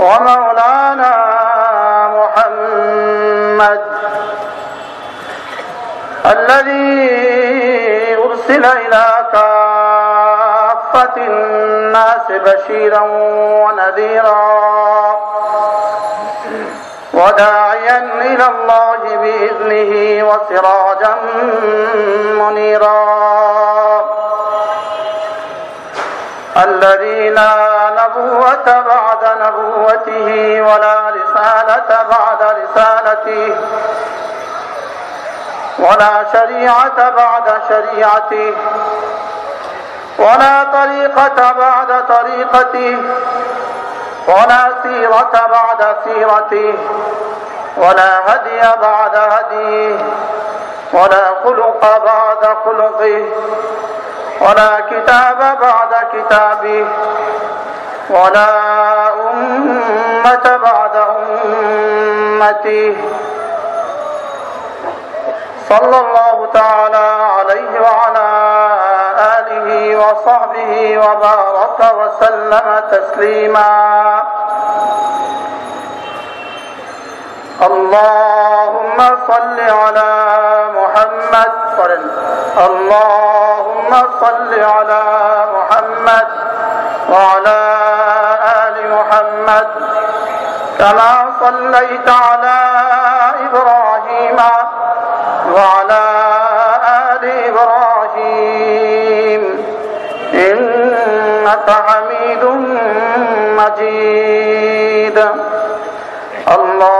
ومولانا محمد الذي أرسل إلى كافة الناس بشيرا ونذيرا وداعيا إلى الله بإذنه وسراجا منيرا الذي لا نبوة بعد نبوته ولا رسالة بعد رسالته ولا شريعة بعد شريعته ولا طريقة بعد طريقته ولا سيرة بعد سيرته ولا هدي بعد هديه ولا خلق بعد خلقه ولا كتاب بعد كتابه ولا أمة بعد أمته صلى الله تعالى عليه وعلى آله وصحبه وبارك وسلم تسليما. اللهم صل على محمد. اللهم صل على محمد وعلى آل محمد. كما صليت على إبراهيم وعلى آل إبراهيم. إنك حميد مجيد. اللهم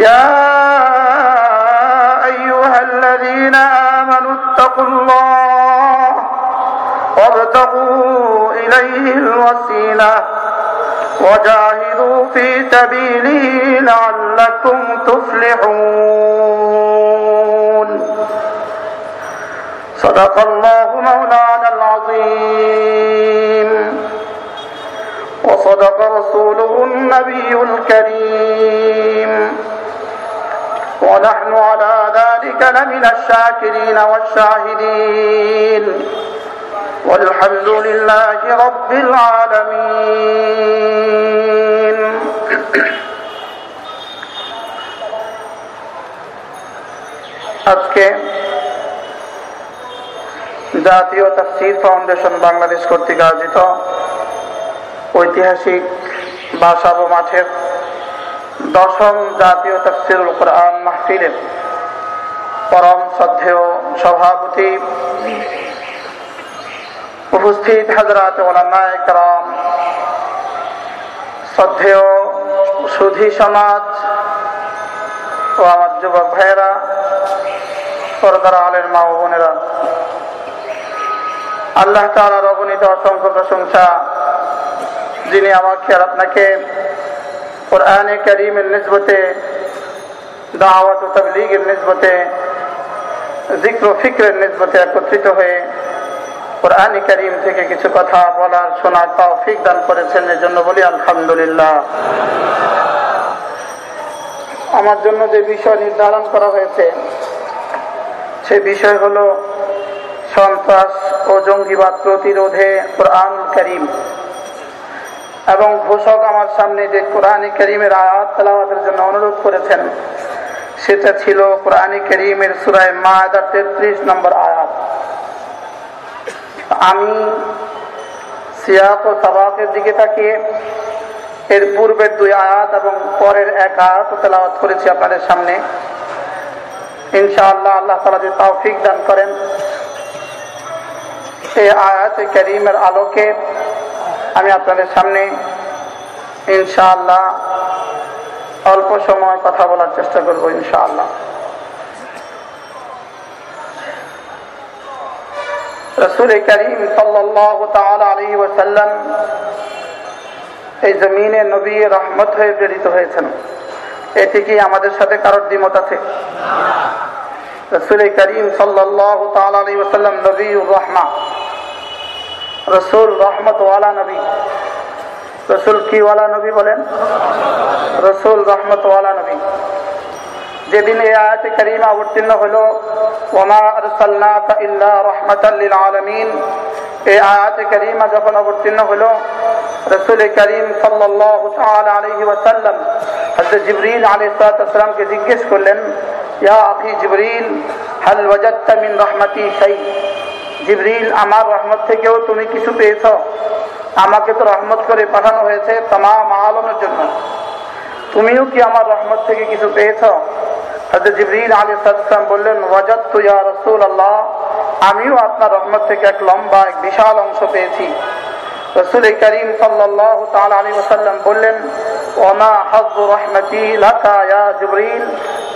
يا أيها الذين آمنوا اتقوا الله وابتغوا إليه الوسيلة وجاهدوا في سبيله لعلكم تفلحون. صدق الله مولانا العظيم. وصدق رسوله النبي الكريم. ونحن على ذلك لمن الشاكرين والشاهدين والحمد لله رب العالمين আজকে জাতীয় তাফসির ফাউন্ডেশন বাংলাদেশ কর্তৃক আয়োজিত ঐতিহাসিক বাসাব মাঠের দশম জাতীয় তফসিরুল কোরআন মাহফিলের পরম শ্রদ্ধেয় সভাপতি উপস্থিত হাজরাত ওলামায়াম শ্রদ্ধেয় সুধী সমাজ ও আমার যুবক ভাইয়েরা সরকার আলের মা ও বোনেরা, আল্লাহ তালার অগণিত অসংখ্য প্রশংসা যিনি আমাকে আর আপনাকে কোরআনে করিমের নিসবতে দাওয়াত ও তবলিগের নিসবতে জিক্র ফিক্রের নিসবতে একত্রিত হয়ে কোরআন করিম থেকে কিছু কথা বলার শোনার তৌফিক দান করেছেন এর জন্য বলি আলহামদুলিল্লাহ। আমার জন্য যে বিষয় নির্ধারণ করা হয়েছে, সে বিষয় হলো সন্ত্রাস ও জঙ্গিবাদ প্রতিরোধে কোরআন করিম। এবং ঘোষক আমার সামনে যে কোরআন করিমের আয়াত তেলাওয়াতের জন্য অনুরোধ করেছেন, সেটা ছিল কোরআন করিমের সুরায় মায়াদার তেত্রিশ নম্বর আয়াত। আমি সিয়াক ও সাবাকের দিকে তাকিয়ে এর পূর্বের দুই আয়াত এবং পরের এক আয়াত তেলাওয়াত করেছি আপনাদের সামনে। ইনশাআল্লাহ আল্লাহ তালা যে তৌফিক দান করেন, এই আয়াত করিমের আলোকে আমি আপনাদের সামনে ইনশাআল্লাহ অল্প সময় কথা বলার চেষ্টা করব ইনশাআল্লাহ। রসুল করিম সাল্লি ওসাল্লাম এই জমিনে নবী রহমত হয়ে প্রেরিত হয়েছেন। এটি কি আমাদের সাথে কারোর দ্বিমত আছে? রসুল করিম সাল্লি ওসাল্লাম নবী রহমা। রসুল রহমতওয়ালা নবী রসুল কিওয়ালা নবী বলেন রসুল রহমতওয়ালা নবী যেদিন এই আয়াতে করিমা অবতীর্ণ হলো ওমা আরসাল্লাকা ইল্লা রাহমাতাল লিল আলামিন এই আয়াতে করিমা যখন অবতীর্ণ হলো রসুল করিম সাল্লাল্লাহু তাআলা আলাইহি ওয়াসাল্লাম হযরত জিবরিল আলাইহিস সালামকে জিজ্ঞেস করলেন ইয়া আখি জিবরিল হাল ওয়াজাদতা মিন রাহমাতি শাই জিবরিল, আমার রহমত থেকেও তুমি কিছু পেয়েছ। আমাকে তো রহমত করে পাঠানো হয়েছে তাম আলমের জন্য। তুমিও কি আমার রহমত থেকে কিছু পেয়েছ? জিবরিল আলী সালাম বললেন ওয়াজাদ তুয়া রসুল আল্লাহ আমিও আপনার রহমত থেকে এক লম্বা, এক বিশাল অংশ পেয়েছি। রসুল করিম সাল্লাহ তাল আলী ওসাল্লাম বললেন, ওমা হাজু রহমতি লাকা ইয়া জিবরিল?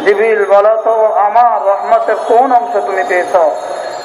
জিবরিল তো, আমার রহমতের কোন অংশ তুমি পেয়েছ?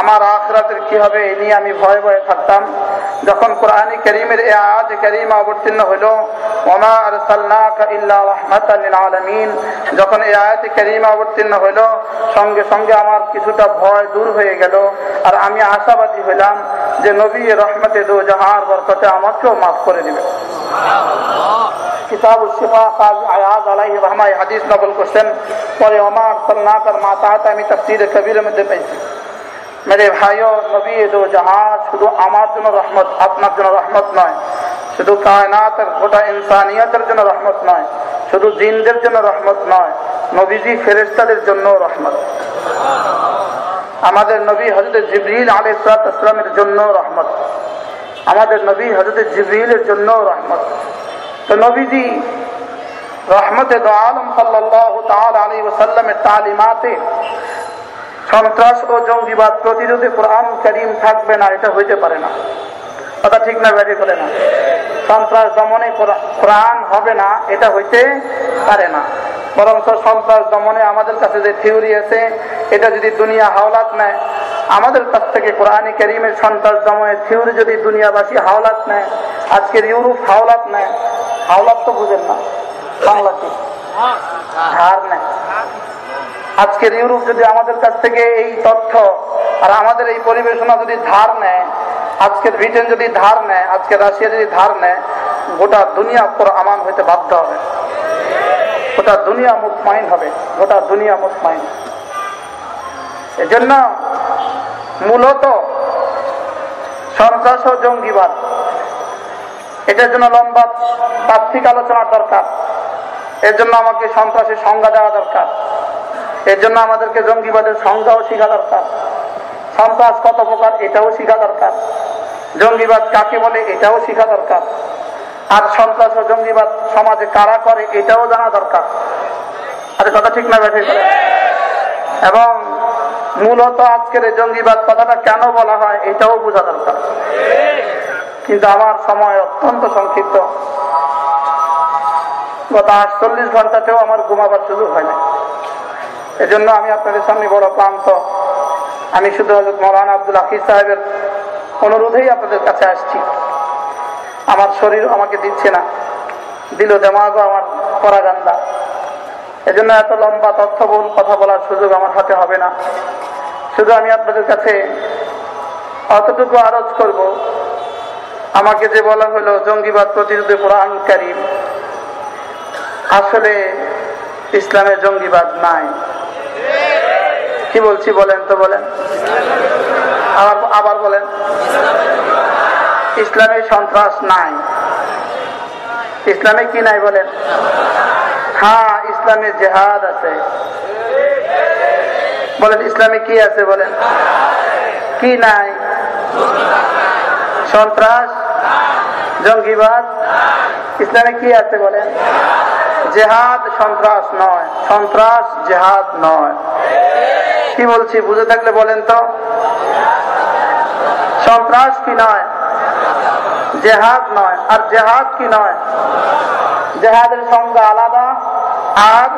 আমার আখরাতের কি হবে এ নিয়ে আমি ভয়ে ভয়ে থাকতাম। যখন কোরআনী করিমের এ আজ করিমা অবতীর্ণ হইল ওমা আরসালনাকা ইল্লা রাহমাতাল লিল যখন এই আয়াতে করিমা অবতীর্ণ হইল সঙ্গে সঙ্গে আমার কিছুটা ভয় দূর হয়ে গেল। আর আমি আশাবাদী হইলাম যে নবী রহমতে দো জাহার বরকতে আমাকেও মাফ করে দিবে। কিতাব শিফা কাজী আয়াজ আলাইহি রহমা এই হাদিস নকল করছেন পরে ওমা আরসালনাকার মাতাহাতে আমি তাফসীরে কবিরের মধ্যে পেয়েছি। মেরে ভাইও নবী দো জাহাজ শুধু আমার জন্য রহমত আপনার জন্য রহমত নয় শুধু কায়নাতের গোটা ইনসানিয়তের জন্য রহমত নয় শুধু জিনদের জন্য রহমত নয় নবীজি ফেরেস্তাদের জন্য রহমত আমাদের নবী হজরত জিবরিল আলাইসালামের জন্য রহমত আমাদের নবী হজরত জিবরিলের জন্য রহমত তো নবীজি রহমতে দো আলম সাল্লাহ তাল আলী ওসাল্লামের তালিমাতে সন্ত্রাস ও জঙ্গিবাদ প্রতিরোধে কোরআন করিম থাকবে না, এটা হইতে পারে না। কথা ঠিক না ব্যাধি করে না। সন্ত্রাস দমনে কোরআন হবে না, এটা হইতে পারে না। বরং সন্ত্রাস দমনে আমাদের কাছে যে থিওরি আছে, এটা যদি দুনিয়া হাওলাত নেয়, আমাদের কাছ থেকে কোরআন করিমের সন্ত্রাস দমনের থিওরি যদি দুনিয়াবাসী হাওলাত নেয়, আজকের ইউরোপ হাওলাত নেয়, হাওলাত তো বুঝেন না বাংলা কি হার নেয়। আজকের ইউরোপ যদি আমাদের কাছ থেকে এই তথ্য আর আমাদের এই পরিবেশনা যদি ধার নেয়, আজকের ব্রিটেন যদি ধার নেয় আজকে রাশিয়া যদি ধার নেয়, গোটা দুনিয়া পর আমান হইতে বাধ্য হবে। গোটা দুনিয়া মুতমাইন হবে। গোটা দুনিয়া মুতমাইন। এজন্য মূলত সন্ত্রাস ও জঙ্গিবাদ, এটার জন্য লম্বা তাত্ত্বিক আলোচনার দরকার। এর জন্য আমাকে সন্ত্রাসের সংজ্ঞা দেওয়া দরকার। এর জন্য আমাদেরকে জঙ্গিবাদের সংজ্ঞাও শিখা দরকার। সন্ত্রাস কত প্রকার, এটাও শিখা দরকার। জঙ্গিবাদ কাকে বলে, এটাও শিখা দরকার। আর সন্ত্রাস ও জঙ্গিবাদ সমাজে কারা করে, এটাও জানা দরকার। আর কথা ঠিক না ব্যাঠে এবং মূলত আজকের এই জঙ্গিবাদ কথাটা কেন বলা হয়, এটাও বোঝা দরকার। কিন্তু আমার সময় অত্যন্ত সংক্ষিপ্ত। গত আটচল্লিশ ঘন্টাতেও আমার ঘুমাবার সুযোগ হয় না এজন্য আমি আপনাদের সামনে বড় ক্লান্ত। আমি শুধু হজরত মৌলানা আব্দুল হাফিজ সাহেবের অনুরোধেই আপনাদের কাছে আসছি। আমার শরীর আমাকে দিচ্ছে না। দিল দেমাগও আমার পরাগান্দা। এজন্য এত লম্বা তথ্যবহুল কথা বলার সুযোগ আমার হাতে হবে না। শুধু আমি আপনাদের কাছে অতটুকু আরজ করব। আমাকে যে বলা হলো, জঙ্গিবাদ প্রতিরোধে কোরআন কারিম। আসলে ইসলামের জঙ্গিবাদ নাই। কি বলছি বলেন তো বলেন। আবার আবার বলেন। ইসলামে সন্ত্রাস নাই। ইসলামে কি নাই বলেন? হ্যাঁ ইসলামে জেহাদ আছে। বলেন, ইসলামে কি আছে বলেন? কি নাই? সন্ত্রাস? জঙ্গিবাদ? ইসলামে কি আছে বলেন? জেহাদ সন্ত্রাস নয়। সন্ত্রাস জেহাদ নয়। কি বলছি, বুঝে থাকলে বলেন তো। সন্ত্রাস কি নয়, জেহাদ নয়, আর জেহাদ কি নয়? জেহাদের সংজ্ঞা আলাদা, আর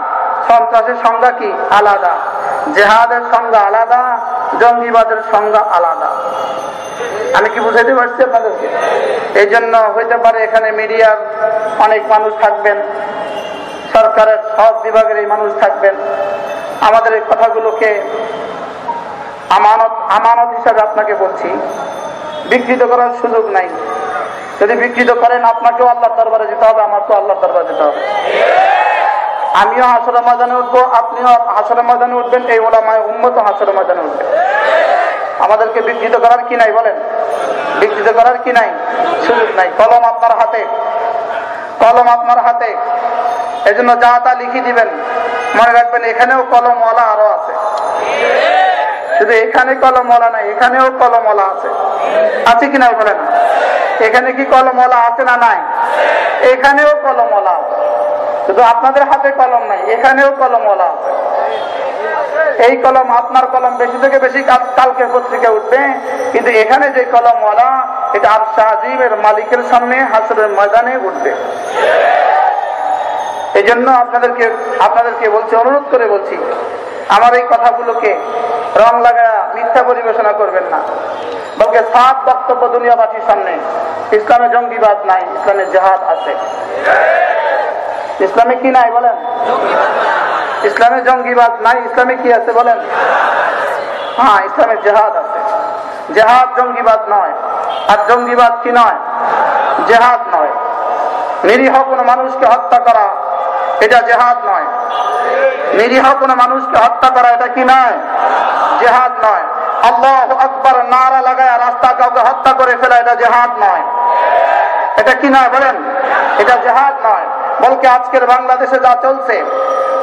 সন্ত্রাসের সংজ্ঞা কি? আলাদা। জেহাদের সংজ্ঞা আলাদা, জঙ্গিবাদের সংজ্ঞা আলাদা। আমি কি বুঝাইতে পারছি আপনাদেরকে? এই জন্য হইতে পারে এখানে মিডিয়ার অনেক মানুষ থাকবেন, সরকারের সব বিভাগের এই মানুষ থাকবেন। আমাদের এই কথাগুলোকে আমানত আমানত হিসাবে আপনাকে বলছি। বিকৃত করার সুযোগ নাই। যদি বিকৃত করেন, আপনাকেও আল্লাহর দরবারে যেতে হবে আমার তো আল্লাহর দরবারে যেতে হবে। আমিও হাসর ময়দানে উঠবো, আপনিও হাসর ময়দানে উঠবেন, এই ওলামায় উন্মত হাসর ময়দানে উঠবেন আমাদেরকে বিকৃত করার কি নাই বলেন? বিকৃত করার কি নাই? সুযোগ নাই। কলম আপনার হাতে। কলম আপনার হাতে। এজন্য যা তা লিখে দিবেন। মনে রাখবেন, এখানেও কলমওয়ালা আরও আছে। শুধু এখানে কলমওয়ালা নাই এখানেও কলমওয়ালা আছে। আছে কিনা বলেন এখানে কি কলমওয়ালা আছে না নাই? এখানেও কলমওয়ালা আছে। শুধু আপনাদের হাতে কলম নাই, এখানেও কলমওয়ালা আছে। এই কলম আপনার কলম বেশি থেকে বেশি কালকে পত্রিকা উঠবে, কিন্তু এখানে যে কলমওয়ালা এটা আর শাহজিবের মালিকের সামনে হাসরের ময়দানে উঠবে। এই জন্য আপনাদেরকে আপনাদেরকে বলছি, অনুরোধ করে বলছি, আমার এই কথাগুলোকে রং লাগা মিথ্যা পরিবেশনা করবেন না। বলকে সাত বক্তব্য দুনিয়াবাসীর সামনে। ইসলামে জঙ্গিবাদ নাই, ইসলামে জেহাদ আছে। ইসলামে কি নাই বলেন? ইসলামে জঙ্গিবাদ নাই, ইসলামে কি আছে বলেন? হ্যাঁ ইসলামে জেহাদ আছে। জেহাদ জঙ্গিবাদ নয়। আর জঙ্গিবাদ কি নয়? জেহাদ নয়। নিরীহ কোনো মানুষকে হত্যা করা এটা জেহাদ নয়। নিরীহ কোন মানুষকে হত্যা করা এটা কি নয়? জেহাদ নয়। আল্লাহ আকবর নারা লাগায় রাস্তা কাউকে হত্যা করে ফেলা এটা জেহাদ নয়। এটা কি নয় বলেন? এটা জেহাদ নয়। বলকে আজকের বাংলাদেশে যা চলছে,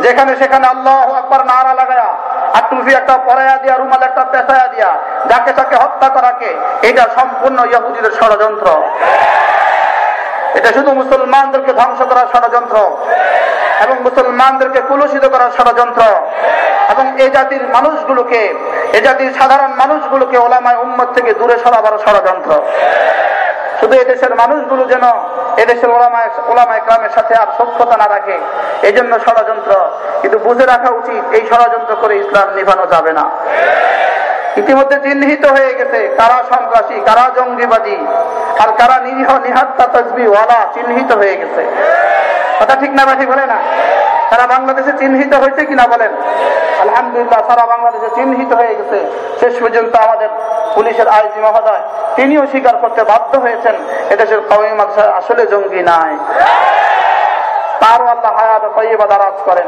যেখানে সেখানে আল্লাহ আকবর নারা লাগায়া, আর একটা দিয়া, রুমাল একটা পেশায়া দিয়া, যাকে তাকে হত্যা করাকে এটা সম্পূর্ণ ইহুদিদের ষড়যন্ত্র। এটা শুধু মুসলমানদেরকে ধ্বংস করার ষড়যন্ত্র। এবং মুসলমানদেরকে কুলসিত করার ষড়যন্ত্র। এবং এ জাতির মানুষগুলোকে, এ জাতির সাধারণ মানুষগুলোকে ওলামায় উম্মত থেকে দূরে সরাবার ষড়যন্ত্র। শুধু এদেশের মানুষগুলো যেন এদেশের ওলামায় ওলামায় গ্রামের সাথে আর সক্ষতা না রাখে এই জন্য ষড়যন্ত্র। কিন্তু বুঝে রাখা উচিত, এই ষড়যন্ত্র করে ইসলাম নিভানো যাবে না। ইতিমধ্যে চিহ্নিত হয়ে গেছে কারা সন্ত্রাসী, কারা জঙ্গিবাদী, আর কারা নিরীহ নিহাত্তা তসবি ওয়ালা চিহ্নিত হয়ে গেছে। কথা ঠিক না বাঠি বলে না। সারা বাংলাদেশে চিহ্নিত হয়েছে কিনা বলেন? আলহামদুলিল্লাহ সারা বাংলাদেশে চিহ্নিত হয়ে গেছে। শেষ পর্যন্ত আমাদের পুলিশের আইজি মহোদয় তিনিও স্বীকার করতে বাধ্য হয়েছেন এদেশের কওমি মাদ্রাসা আসলে জঙ্গি নাই। তারও আল্লাহ হায়াত তৈবা দারাজ করেন।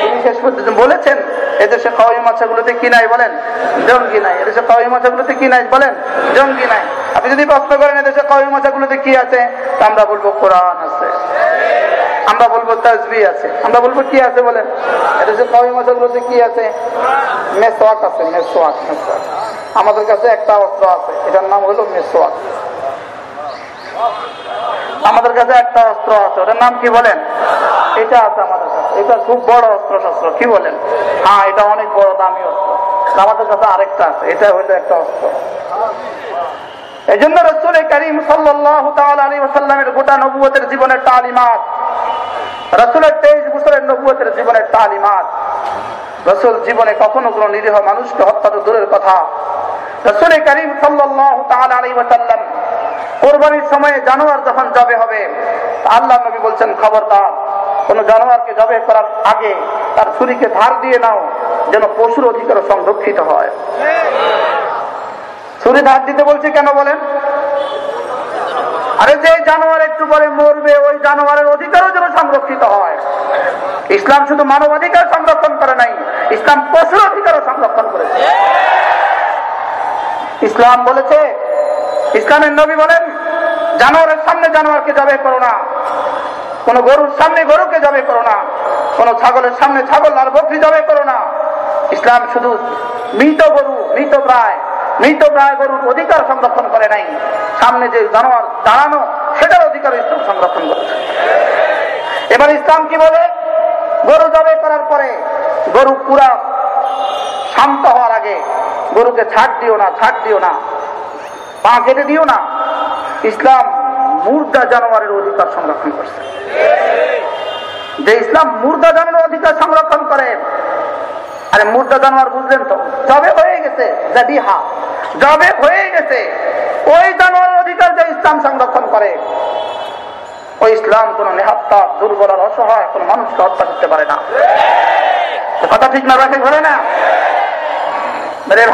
তিনি শেষ পর্যন্ত বলেছেন এদেশে কওমি মাছাগুলোতে কি নাই বলেন? জঙ্গি নাই। এদেশে কওমি মাছাগুলোতে কি নাই বলেন? জঙ্গি নাই। আপনি যদি প্রশ্ন করেন এদেশে কওমি মাছাগুলোতে কি আছে? তা আমরা বলব কোরআন আছে। আমরা বলব তাজবি আছে। আমরা বলব কি আছে মাছাগুলোতে কি আছে? মেসোয়াক আছে মেসোয়াক আমাদের কাছে একটা অস্ত্র আছে, এটার নাম হলো মেসোয়াক আমাদের কাছে একটা অস্ত্র আছে, ওটার নাম কি বলেন? এটা আছে আমাদের কাছে। এটা খুব বড় অস্ত্র শস্ত্র কি বলেন? হ্যাঁ এটা অনেক বড় দামি অস্ত্র। আমাদের কাছে আরেকটা আছে, এটা হইল একটা অস্ত্র। এই জন্য রসুল করিম ওসাল্লামের গোটা নবুয়তের জীবনের তালিমাত, রসুলের তেইশ বছরের নবুয়তের জীবনের তালিমাত, রসুল জীবনে কখনো কোনো নিরীহ মানুষকে হত্যা তো দূরের কথা। রসুল করিম ওসাল্লাম কোরবানির সময়ে জানোয়ার যখন জবে হবে আল্লাহ নবী বলছেন, খবরদার, কোন জানোয়ারকে জবে করার আগে তার ছুরিকে ধার দিয়ে নাও, যেন পশুর অধিকার সংরক্ষিত হয়। ছুরি ধার দিতে বলছে কেন বলেন? আরে যে জানোয়ার একটু পরে মরবে, ওই জানোয়ারের অধিকারও যেন সংরক্ষিত হয়। ইসলাম শুধু মানবাধিকার সংরক্ষণ করে নাই, ইসলাম পশুর অধিকারও সংরক্ষণ করেছে। ইসলাম বলেছে, ইসলামের নবী বলেন, জানোয়ারের সামনে জানোয়ারকে যাবে করো না। কোন গরুর সামনে গরুকে যাবে করো না। কোন ছাগলের সামনে ছাগল আর বকরি যাবে করো না। ইসলাম শুধু মৃত গরু, মৃত প্রায়। মৃত প্রায় গরুর অধিকার সংরক্ষণ করে নাই। সামনে যে জানোয়ার দাঁড়ানো, সেটার অধিকার ইসলাম সংরক্ষণ করেছে। এবার ইসলাম কি বলে? গরু জবে করার পরে গরু পুরা শান্ত হওয়ার আগে গরুকে ছাড় দিও না ছাড় দিও না, পা কেটে দিও না। ইসলাম মুর্দা জানোয়ারের অধিকার সংরক্ষণ করছে। যে ইসলাম মুর্দা জানোয়ারের অধিকার সংরক্ষণ করে আরে মুর্দা জানোয়ার বুঝলেন তো? জবে হয়ে গেছে জবে হয়ে গেছে। ওই জানোয়ারের অধিকার যে ইসলাম সংরক্ষণ করে, ওই ইসলাম কোন দুর্বল আর অসহায় কোন মানুষকে হত্যা করতে পারে না। কথা ঠিক না রাখে ঘরে না? রে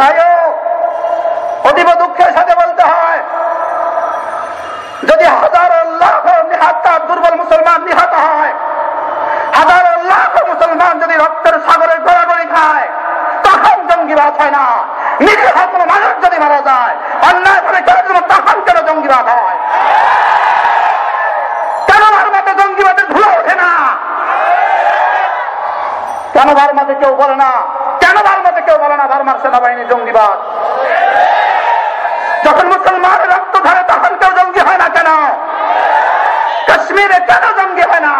অতীব দুঃখের সাথে বলতে হয়, যদি হাজার লাখ নিহাত্তা, দুর্বল মুসলমান নিহত হয়, হাজার লাখ মুসলমান যদি রক্তের সাগরে খায় তখন জঙ্গিবাদ হয় না। নিরীহ কোনো মানুষ যদি মারা যায়, অন্যায় ভাবে কেউ যেন তখন কেন জঙ্গিবাদ হয় কেন ভারমাতে জঙ্গিবাদের ধুলো ওঠে না? কেন ভারমাতে কেউ বলে না? কেন ভারমাতে কেউ বলে না ভারমার সেনাবাহিনী জঙ্গিবাদ যখন মুসলমান রক্ত ধরে, তখন কেউ জঙ্গি হয় না কেন? কাশ্মীরে কেন জঙ্গি হয় না?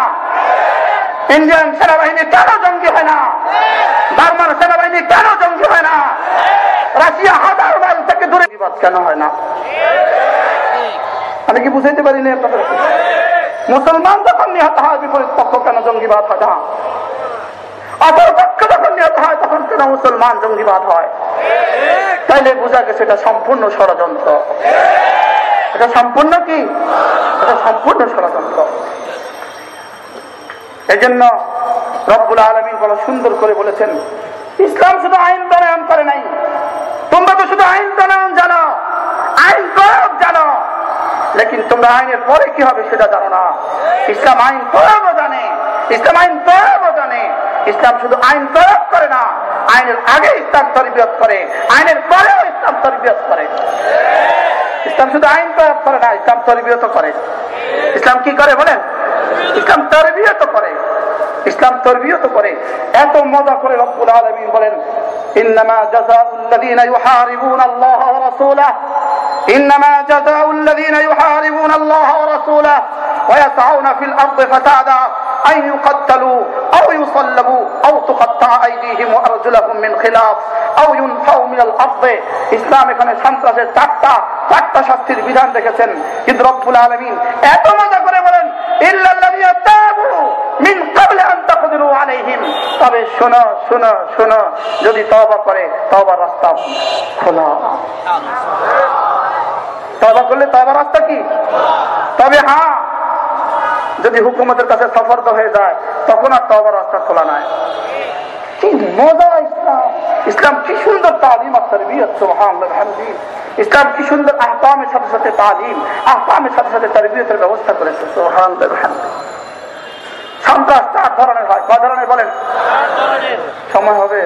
ইন্ডিয়ান সেনাবাহিনী কেন জঙ্গি হয় না? বার্মার সেনাবাহিনী কেন জঙ্গি হয় না? রাশিয়া হাজার মাইল থেকে দূরে। বিবাদ কেন হয় না? আমি কি বুঝাইতে পারিনি আপনাদের? মুসলমান যখন নিহত হয়, বিপরীত পক্ষ কেন জঙ্গিবাদ হয় না? অপর পক্ষ যখন নিহত হয়, তখন কেন মুসলমান জঙ্গিবাদ হয়? তাইলে বোঝা গেছে এটা সম্পূর্ণ ষড়যন্ত্র। এটা সম্পূর্ণ কি? এটা সম্পূর্ণ ষড়যন্ত্র। এই জন্য রব্বুল আলমিন বড় সুন্দর করে বলেছেন, ইসলাম শুধু আইন প্রণয়ন করে নাই। তোমরা তো শুধু আইন প্রণয়ন জানো, আইন প্রয়োগ জানো। লেকিন তোমরা আইনের পরে কি হবে সেটা জানো না। ইসলাম আইন প্রয়োগও জানে, ইসলাম আইন প্রয়োগও জানে। ইসলাম শুধু আইন প্রয়োগ করে না, আইনের আগে ইসলাম তরবিয়ত করে, আইনের পরেও ইসলাম তরবিয়ত করে। ইসলাম শুধু আইন প্রয়োগ করে না ইসলাম তরবিয়ত করে ইসলাম কি করে বলেন ইসলাম তরবিয়ত করে ইসলাম তরবিয়ত করে এত মজা করে রব্বুল আলমিন বলেন إنما جزاء الذين يحاربون الله ورسوله إنما جزاء الذين يحاربون الله ورسوله ويسعون في الأرض فسادا أن يقتلوا أو يصلبوا أو تقطع أيديهم وأرجلهم من خلاف أو ينفوا من الأرض ইসলাম এখানে সন্ত্রাসের চারটা চারটা শাস্তির বিধান রেখেছেন কিন্তু রব্বুল আলমিন এত মজা করে বলেন তবে শোনো শোনো শোনো, যদি তওবার রাস্তা খোলা। রাস্তা কি? তবে হ্যাঁ যদি হুকুমতের কাছে সফর্দ হয়ে যায়, তখন আর তওবার রাস্তা খোলা নাই। মজা ইসলাম। ইসলাম কি সুন্দর তালিম আর তরবিয়ত ইসলাম কি সুন্দর আহকামের সাথে সাথে তালিম, আহকামের সাথে সাথে তরবিয়তের ব্যবস্থা করেছে সন্ত্রাস চার ধরনের হয় ধরনের বলেন? সময় হবে।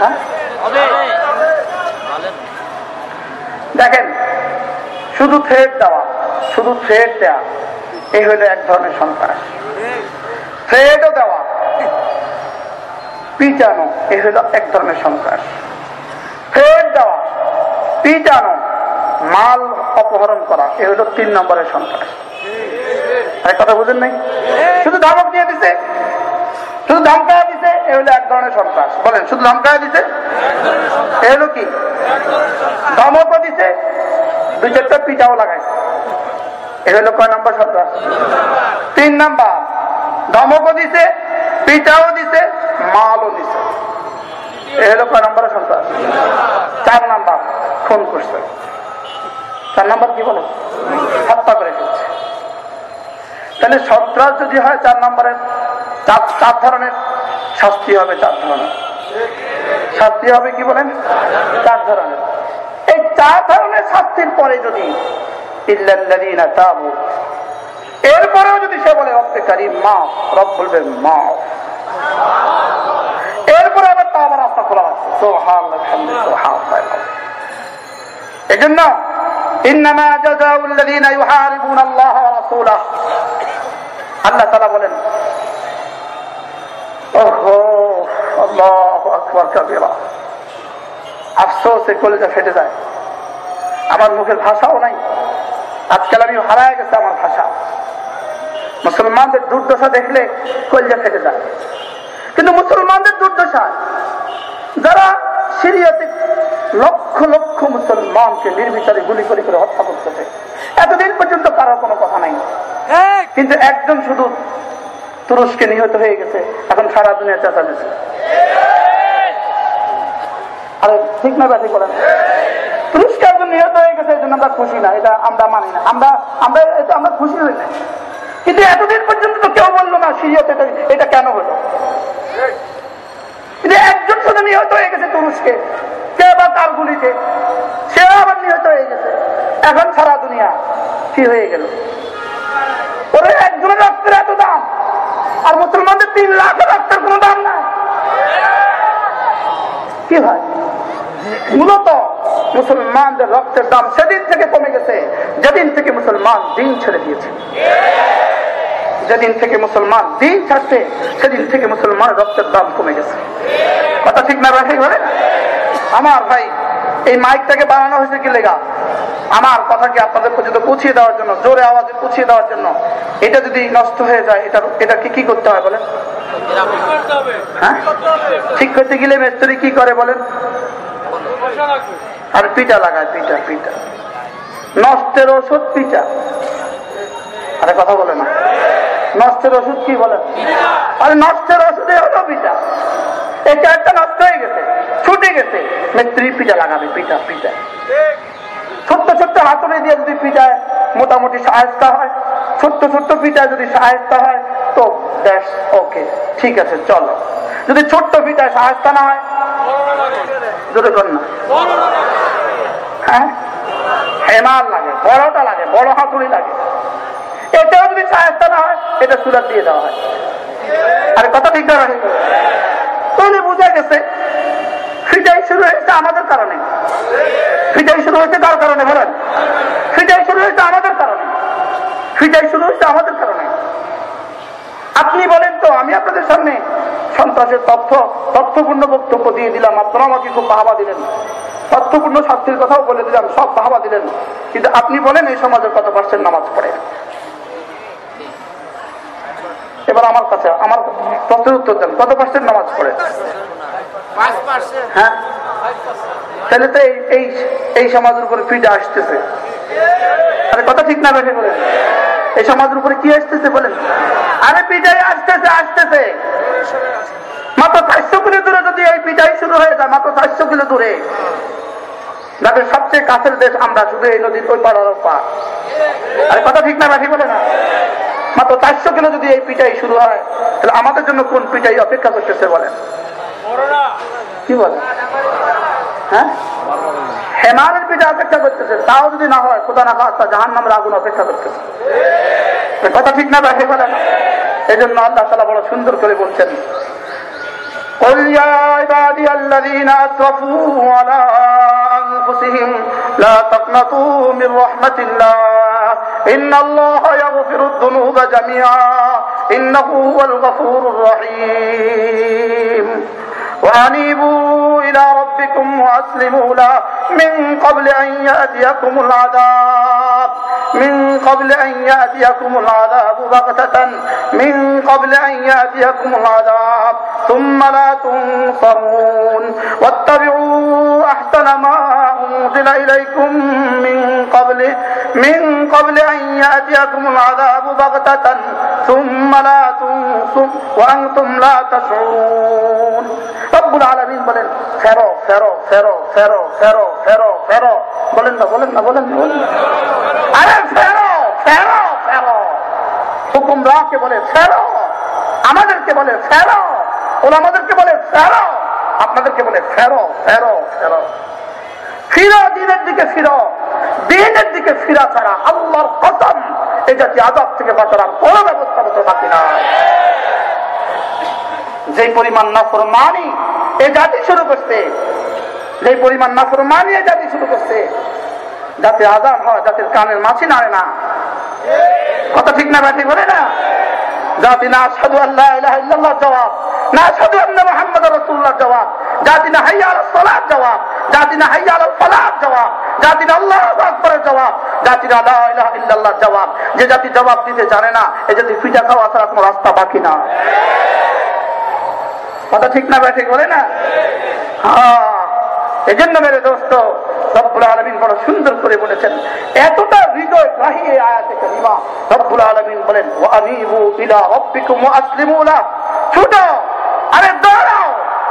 হ্যাঁ? দেখেন, শুধু থ্রেড দেওয়া, শুধু থ্রেড দেওয়া এই হলো এক ধরনের সন্ত্রাস। থ্রেডও দেওয়া। পিটানো এই হলো এক ধরনের সন্ত্রাস থ্রেড দেওয়া, পিটানো, মাল অপহরণ করা, এ হলো তিন নম্বরের সন্ত্রাস এক কথা বুঝেন নাই? শুধু ধমক দিয়ে দিছে, শুধু ধমকায় দিছে, এ হলো এক ধরনের সন্ত্রাস বলেন, শুধু ধমকায় দিছে? এ হলো কি? ধমকও দিছে, দুই চারটা পিঠাও লাগাইছে। এ হলো কয় নম্বর সন্ত্রাস তিন নাম্বার। ধমকও দিছে পিঠাও দিছে, মালও দিছে। এ হলো কয় নম্বরের সন্ত্রাস চার নাম্বার, ফোন করছে। চার নাম্বার কি হত্যা করে ফেলছে। তাহলে সন্ত্রাস যদি হয়, চার নম্বরের, চার চার ধরনের শাস্তি হবে চার ধরনের। শাস্তি হবে কি বলেন? চার ধরনের। এই চার ধরনের শাস্তির পরে যদি এরপরেও যদি সে বলে রব্বে কারিম মা রব বলবে মা এরপরে আবার তা আবার রাস্তা খোলা আছে। ইন্নামা জাযাউল লাযীনা ইউহারিবুনা আল্লাহ তাআলা বলেন ফেটে যায়। আমার মুখের ভাষাও নাই। আজকাল আমি হারায় গেছে আমার ভাষা। মুসলমানদের দুর্দশা দেখলে কলজা ফেটে যায় কিন্তু মুসলমানদের দুর্দশা যারা সিরিয়াতে লক্ষ লক্ষ মুসলমানকে নির্বিচারে গুলি করে করে হত্যা করতেছে এতদিন পর্যন্ত কারোর কোনো কথা নাই। কিন্তু একজন শুধু তুরস্কে নিহত হয়ে গেছে এখন সারা দুনিয়া চেঁচা দিচ্ছে। আরে ঠিক না ঠিক বলেন। তুরস্কে একজন নিহত হয়ে গেছে এই জন্য আমরা খুশি না এটা আমরা মানি না। আমরা আমরা এটা আমরা খুশি হই না। কিন্তু এতদিন পর্যন্ত তো কেউ বলল না সিরিয়াতে এটা এটা কেন হলো? একজন শুধু নিহত হয়ে গেছে তুরস্কে। কে বা তার গুলিতে? সে আবার নিহত হয়ে গেছে। এখন সারা দুনিয়া কি হয়ে গেল? ওরে একজনের রক্তের এত দাম, আর মুসলমানদের তিন লাখ রক্তের কোনো দাম নাই। কি হয়? মূলত মুসলমানদের রক্তের দাম সেদিন থেকে কমে গেছে যেদিন থেকে মুসলমান দিন ছেড়ে দিয়েছে। যেদিন থেকে মুসলমান দিন ছাড়ছে সেদিন থেকে মুসলমান রক্তের দাম কমে গেছে। কথা ঠিক না বলে আমার ভাই এই মাইকটাকে বানানো হয়েছে কি লেগা? আমার কথাকে আপনাদের পর্যন্ত পৌঁছিয়ে দেওয়ার জন্য জোরে আওয়াজে পৌঁছিয়ে দেওয়ার জন্য। এটা যদি নষ্ট হয়ে যায় এটা এটাকে কি করতে হয় বলেন? হ্যাঁ? ঠিক করতে গেলে মেস্তরি কি করে বলেন? আর পিঠা লাগায়, পিঠা পিঠা। নষ্টের ওষুধ, পিঠা। আরে কথা বলে না। নষ্টের ওষুধ কি বলেন আরে নষ্টের ওষুধে হলো পিঠা। চারটা নষ্ট হয়ে গেছে, ছুটে গেছে। পিঠা লাগাবে, পিঠা পিঠা। ছোট্ট ছোট্ট হাতুড়ি দিয়ে যদি পিঠায় মোটামুটি সাহায্য হয়, ছোট্ট ছোট্ট পিঠায় যদি সাহায্য হয়, তো ব্যাস, ওকে। ঠিক আছে, চলো। যদি ছোট্ট ফিটায় সাহায্য না হয় যদি কর না হ্যাঁ লাগে, বড়টা লাগে, বড় হাতুড়ি লাগে। এটাও যদি সাহায্য না হয়, এটা চুলার দিয়ে দেওয়া হয়। আর কথা ঠিক করা তাহলে বোঝা গেছে ফিটাই শুরু হয়েছে আমাদের কারণে। ফিটাই শুরু হয়েছে কার কারণে বলেন? ফিটাই শুরু হয়েছে আমাদের কারণে। ফিটাই শুরু হয়েছে আমাদের কারণে। আপনি বলেন তো, আমি আপনাদের সামনে সন্ত্রাসের তথ্য, তথ্যপূর্ণ বক্তব্য দিয়ে দিলাম। আপনারা আমাকে খুব বাহাবা দিলেন। তথ্যপূর্ণ শাস্তির কথাও বলে দিলাম, সব বাহাবা দিলেন। কিন্তু আপনি বলেন এই সমাজের কত পার্সেন্ট নামাজ পড়ে। এবার আমার কাছে, আমার প্রশ্নের উত্তর দেন, কত পার্সেন্ট নামাজ পড়ে? হ্যাঁ? তাহলে তো এই এই সমাজের উপরে ফিটে আসতেছে। আরে কথা ঠিক না, বেঠে বলেন। এই সমাজের উপরে কি আসতেছে বলেন? আরে পিঠাই আসতেছে আসতেছে। মাত্র চারশো কিলো দূরে যদি এই পিঠাই শুরু হয়ে যায় মাত্র চারশো কিলো দূরে। যাদের সবচেয়ে কাছের দেশ আমরা শুধু এই নদীর ওই পাড়ার পা আরে কথা ঠিক না বেঠে বলে না। মাত্র চারশো কিলো যদি এই পিঠাই শুরু হয় তাহলে আমাদের জন্য কোন পিঠাই অপেক্ষা করতেছে বলেন? কি বলে? হ্যাঁ? হেমালের পিঠা অপেক্ষা করতেছে তাও যদি না হয় কোথা না খাওয়া জাহান নামের আগুন অপেক্ষা করতেছে কথা ঠিক না ব্যাঠে বলে না এই জন্য আল্লাহ তালা বড় সুন্দর করে বলছেন قل يا عبادي الذين أسرفوا على أنفسهم لا تقنطوا من رحمة الله إن الله يغفر الذنوب جميعا إنه هو الغفور الرحيم وأنيبوا إلى ربكم وأسلموا له. من قبل أن يأتيكم العذاب. من قبل أن يأتيكم العذاب بغتة. من قبل أن يأتيكم العذاب. ثم لا تنصرون. واتبعوا أحسن ما أنزل إليكم من قبل من قبل أن يأتيكم العذاب بغتة ثم لا تنصر وأنتم لا تشعرون রব্বুল আলমিন বলেন ফেরো ফেরো ফেরো ফেরো ফেরো ফেরো ফেরো বলেন না বলেন না বলেন না বলেন না। আরে ফেরো ফেরো ফেরো হুকুমরাকে বলে ফেরো আমাদেরকে বলে ফেরো ওরা আমাদেরকে বলে ফেরো আপনাদেরকে বলে ফেরো ফেরো ফেরো ফিরো দিনের দিকে ফিরো, দিনের দিকে ছাড়া এই থেকে ব্যবস্থা যে পরিমাণ নাফরমানি এই জাতি শুরু করছে, যে পরিমাণ নাফরমানি এই জাতি শুরু করছে, যাতে আজান হয় জাতির কানের মাছি নাড়ে না। কথা ঠিক না ব্যাটি বলে না? জাতি না সাধু আল্লাহ জবাব, না সাধু আল্লাহ জবাব, জাতি না হাইয়া জবাব যে জাতি জবাব দিতে জানে না জাতি খাওয়া কোনো রাস্তা বাকি না। কথা ঠিক না ব্যাঠিক বলে না? হ্যাঁ এই জন্য মেরে দোস্ত সুন্দর করে বলেছেন, এতটা হৃদয় আয়াতে বলেন ছুটো, আরে দৌড়াও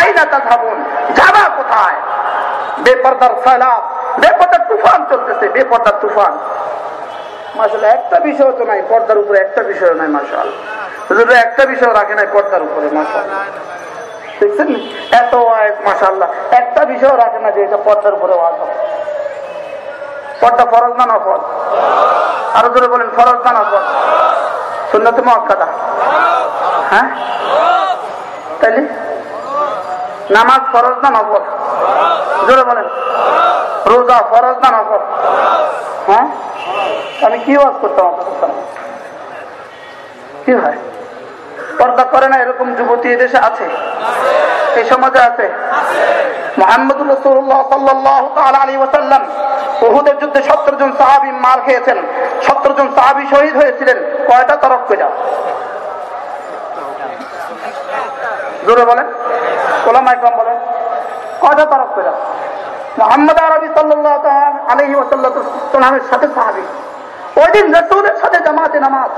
আইনা তাজহাবুন যাবা কোথায়? বেপরদার সয়লাব বেপরদার তুফান চলতেছে, বেপরদার তুফান। মাসাল একটা বিষয় তো নাই, পর্দার উপরে একটা বিষয় নাই মাসাল হুজুরা একটা বিষয় রাখে নাই পর্দার উপরে মাসাল দেখছেন? এত মাসাল্লাহ একটা বিষয় রাখে না যে এটা পর্দার উপরে ওয়াজ পর্দা ফরজ না নফল আরও ধরে বলেন, ফরজ না নফল সুন্নত মক্কাদা হ্যাঁ? তাইলে? নামাজ ফরজ না নফল? জোরে বলেন। রোজা ফরজ না নফল? হ্যাঁ? আমি কি ওয়াজ করতাম কি হয়? পর্দা করে না এরকম যুবতী এদেশে আছে? এই সমাজে আছে? মোহাম্মদ রসুল্লাহ সাল্লাহ আলী বহুদের যুদ্ধে সত্তর জন সাহাবি মার খেয়েছেন। সত্তর জন সাহাবি শহীদ হয়েছিলেন। কয়টা তরফ করে জোরে বলেন। কোলাম একদম মোহাম্মদ আরবি সাল্লাহ আলহি ওসাল্লামের সাথে সাহাবি। ওই দিন রসুলের সাথে জামাতে নামাজ।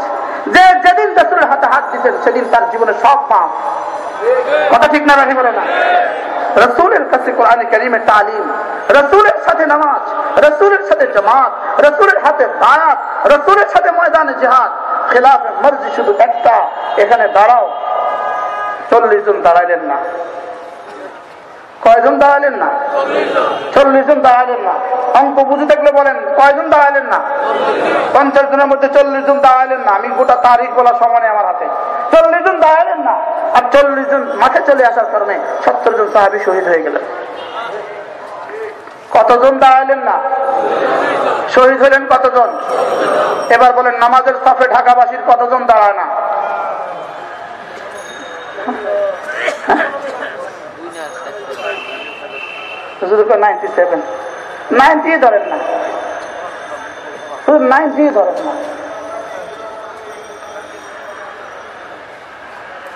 যে যেদিন রসুলের হাতে হাত দিতেন, সেদিন তার জীবনে সব না রসুলের কাছে কোরআনে করিমের তালিম। রসুলের সাথে নামাজ। রসুলের সাথে জামাত। রসুলের হাতে বায়াত। রসুলের সাথে ময়দানে জেহাদ। খেলাফে মর্জি শুধু একটা। এখানে দাঁড়াও। চল্লিশ জন দাঁড়াইলেন না। কয়জন দাঁড়ালেন না? চল্লিশ জন দাঁড়ালেন না। অঙ্ক বুঝে থাকলে বলেন, কয়জন দাঁড়ালেন না? পঞ্চাশ জনের মধ্যে চল্লিশ জন দাঁড়ালেন না। আমি গোটা তারিখ বলা সমানে আমার হাতে। চল্লিশ জন দাঁড়ালেন না। আর চল্লিশ জন মাঠে চলে আসার কারণে সত্তর জন সাহাবি শহীদ হয়ে গেলেন। কতজন দাঁড়ালেন না? শহীদ হলেন কতজন? এবার বলেন, নামাজের সাফে ঢাকাবাসীর কতজন দাঁড়ায় না?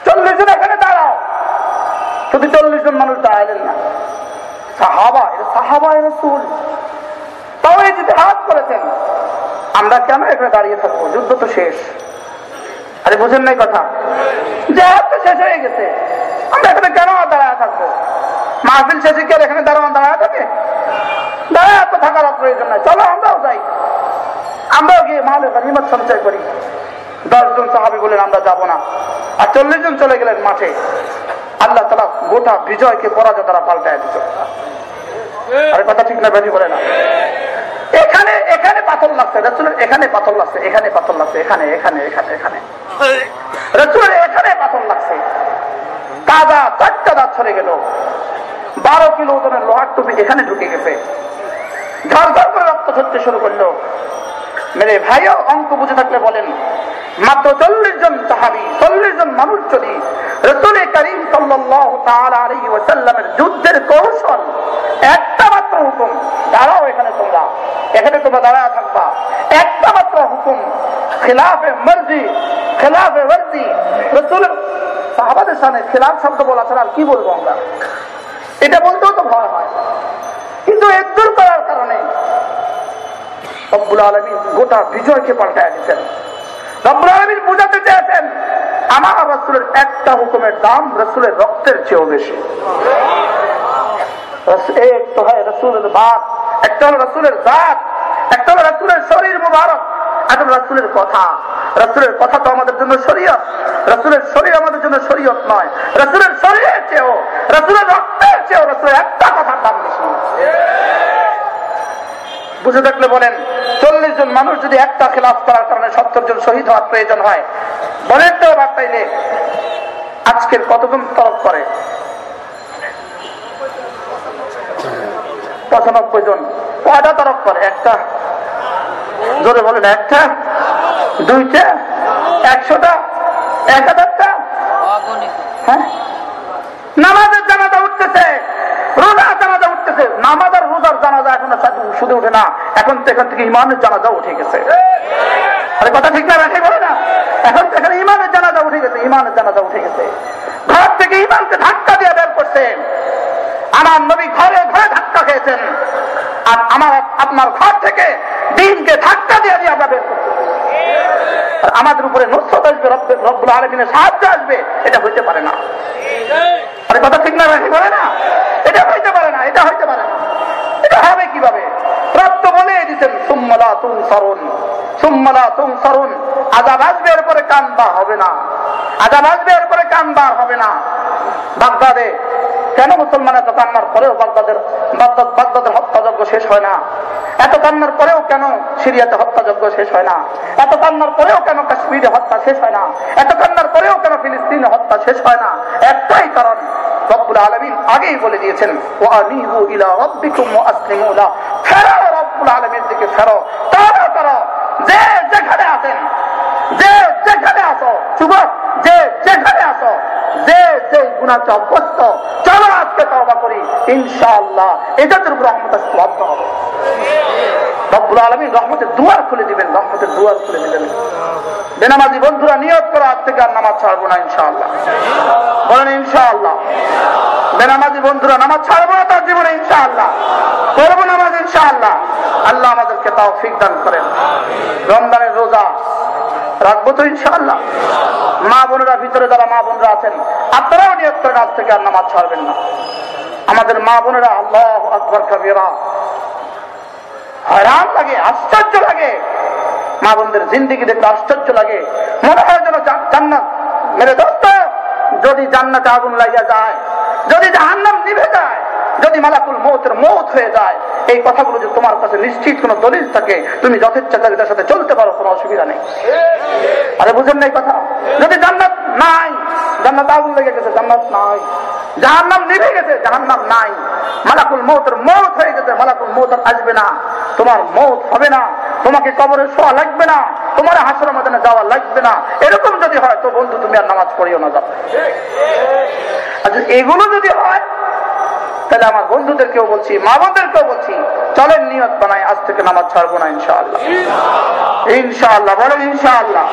চল্লিশ জন এখানে দাঁড়াও। শুধু চল্লিশ জন মানুষ দাঁড়ালেন না। সাহাবা সাহাবা তাও এই যদি হাত করেছেন। আমরা কেন এখানে দাঁড়িয়ে থাকব? যুদ্ধ তো শেষ। আরে বুঝেন নাই কথা? যে হাত তো শেষ হয়ে গেছে। আমরা এখানে কেন দাঁড়ায় থাকব? মাহফিল শেষে কি আর এখানে দাঁড়ানো দাঁড়ায় থাকে দাঁড়ায় তো থাকার প্রয়োজন নাই চলো, আমরাও যাই। আমরাও গিয়ে মাহলে গনিমত সঞ্চয় করি। দশজন সাহাবি বলেন আমরা যাব না। আর চল্লিশ জন চলে গেলেন মাঠে। আল্লাহ তালা গোটা বিজয়কে পরাজয় তারা পাল্টায় দিত আরে কথা ঠিক না বেশি বলে না। এখানে এখানে পাথর লাগছে। রসুলের এখানে পাথর লাগছে, এখানে পাথর লাগছে, এখানে এখানে এখানে এখানে। রসুলের এখানে পাথর লাগছে। কাদা চারটা দাঁত ছড়ে গেল। বারো কিলো ওজনের লোহার টুপি এখানে ঢুকে গেছে। ঝরঝর করে রক্ত ধরতে শুরু করল। মেরে ভাইও অঙ্ক বুঝে থাকলে বলেন, মাত্র চল্লিশ জন সাহাবি, চল্লিশ জন মানুষ যদি রসুল করিম সাল্লামের যুদ্ধের কৌশল একটা মাত্র হুকুম, দাঁড়াও এখানে তোমরা এখানে তোমরা দাঁড়ায় থাকবা। একটা মাত্র হুকুম, খেলাফে মর্জি খেলাফে মর্জি, রসুলের সাহাবাদের সামনে খেলাফ শব্দ বলা ছাড়া আর কি বলব আমরা? এটা বলতেও তো ভয় হয়। কিন্তু একদূর করার কারণে রব্বুল আলমী গোটা বিজয়কে পাল্টায় দিচ্ছেন রব্বুল আলমীর বোঝাতে চেয়েছেন, আমার রসুলের একটা হুকুমের দাম রসুলের রক্তের চেয়েও বেশি। একটা হলো রসুলের দাঁত একটা হলো রসুলের শরীর মুবারক। একটা রসুলের কথা। রসুলের কথা তো আমাদের জন্য শরীয়ত। রসুলের শরীর আমাদের জন্য শরীয়ত নয়। রসুলের শরীরের চেয়েও, রসুলের রক্তের চেয়েও রসুলের একটা কথার দাম বেশি। বুঝে থাকলে বলেন, চল্লিশ জন মানুষ যদি একটা খেলাফ করার কারণে সত্তর জন শহীদ হওয়ার প্রয়োজন হয়, বলেন তো বার্তাইলে আজকের কতজন তরফ করে? পঁচানব্বই জন। কয়টা তরফ করে? একটা। জোরে বলেন, একটা, দুইটা, একশোটা, এক হাজারটা? হ্যাঁ? নামাজের জানাজা উঠতেছে, রোজা জানাজা উঠতেছে, নামাজ আর রোজার জানাজা এখন শুধু উঠে না, এখন তো এখান থেকে ইমানের জানাজা উঠে গেছে। আরে কথা ঠিক না, রাখে, বলে না। এখন তো এখানে ইমানের জানাজা উঠে গেছে, ইমানের জানাজা উঠে গেছে। ঘর থেকে ইমানকে ধাক্কা দিয়ে বের করছে আমার নবী ঘরে ঘরে ধাক্কা খেয়েছেন। আর আমার আপনার ঘর থেকে দিনকে ধাক্কা দিয়ে দিয়ে আমরা বের করছি। আমাদের উপরে নসরত আসবে রব্বুল আলমিনের সাহায্য আসবে, এটা হইতে পারে না। আরে কথা ঠিক না বলে না? এটা হইতে পারে না, এটা হইতে পারে না। এটা হবে কীভাবে? রক্ত বলে দিচ্ছেন সুম্মলা তুম সরুন সুম্মলা তুম সরুন আজাব আসবে, এরপরে কান্দা হবে না। আজাব আসবে, এরপরে কান্দা হবে না। বাগদাদে, কেন মুসলমান এত কান্নার পরেও বাগদাদের বাগদাদ বাগদাদের হত্যাযজ্ঞ শেষ হয় না। এত কান্নার পরেও কেন সিরিয়াতে হত্যাযজ্ঞ শেষ হয় না? এত কান্নার পরেও কেন কাশ্মীরে হত্যা শেষ হয় না? এত কান্নার পরেও কেন ফিলিস্তিনে হত্যা শেষ হয় না? একটাই কারণ রব্বুল আলমিন আগেই বলে দিয়েছেন ও আনিহু ইলা রব্বিকুম মুসলিমু লা ফেরো রব্বুল আলমীর দিকে ফেরো। তারা করো যে যেখানে আছেন, যে যেখানে আসো চুপ গুণাতে অভ্যস্ত, চলো আজকে তবা করি হবে। বেনামাজি বন্ধুরা নামাজ ছাড়বো না বলেন, ইনশাআল্লাহ। বন্ধুরা, নামাজ ছাড়বো না তার জীবনে, ইনশাআল্লাহ। করব নামাজ, ইনশাআল্লাহ। আল্লাহ আমাদেরকে তাও ফিক দান করেন। রমজানের রোজা রাখব তো ইনশাআল্লাহ। মা বোনেরা ভিতরে যারা মা বোনরা আছেন, আপনারাও নিয়ত করেন আজ থেকে আর নামাজ ছাড়বেন না। আমাদের মা বোনেরা আল্লাহ আকবর কবিরা। হয়রান লাগে, আশ্চর্য লাগে। মা বোনদের জিন্দিগি দেখতে আশ্চর্য লাগে। মনে হয় যেন জান্নাত। মেরে দোস্ত যদি জান্নাতে আগুন লাগিয়া যায় যদি জাহান্নাম নিভে যায়, যদি মালাকুল মৌতের মৌত হয়ে যায়, এই কথাগুলো যদি তোমার কাছে নিশ্চিত কোনো দলিল থাকে, তুমি যথেচ্ছাচারিতার সাথে চলতে পারো, কোনো অসুবিধা নেই। আরে বুঝেন না এই কথা। যদি জান্নাত নাই, জান্নাত আগুন লেগে গেছে, জান্নাত নাই। জাহান্নাম নিভে গেছে, জাহান্নাম নাই। মালাকুল মৌতের মৌত হয়ে গেছে, মালাকুল মৌত আসবে না। তোমার মৌত হবে না। তোমাকে কবরে শোয়া লাগবে না। তোমার হাসর ময়দানে যাওয়া লাগবে না। এরকম যদি হয়, তো বন্ধু, তুমি আর নামাজ পড়িও না যাও। আচ্ছা এগুলো যদি হয়, তাহলে আমার বন্ধুদেরকেও বলছি মা বোনদেরকেও বলছি, চলেন নিয়ত বানাই, আজ থেকে নামাজ ছাড়বো না, ইনশাআল্লাহ। ইনশাআল্লাহ, বলেন ইনশাআল্লাহ।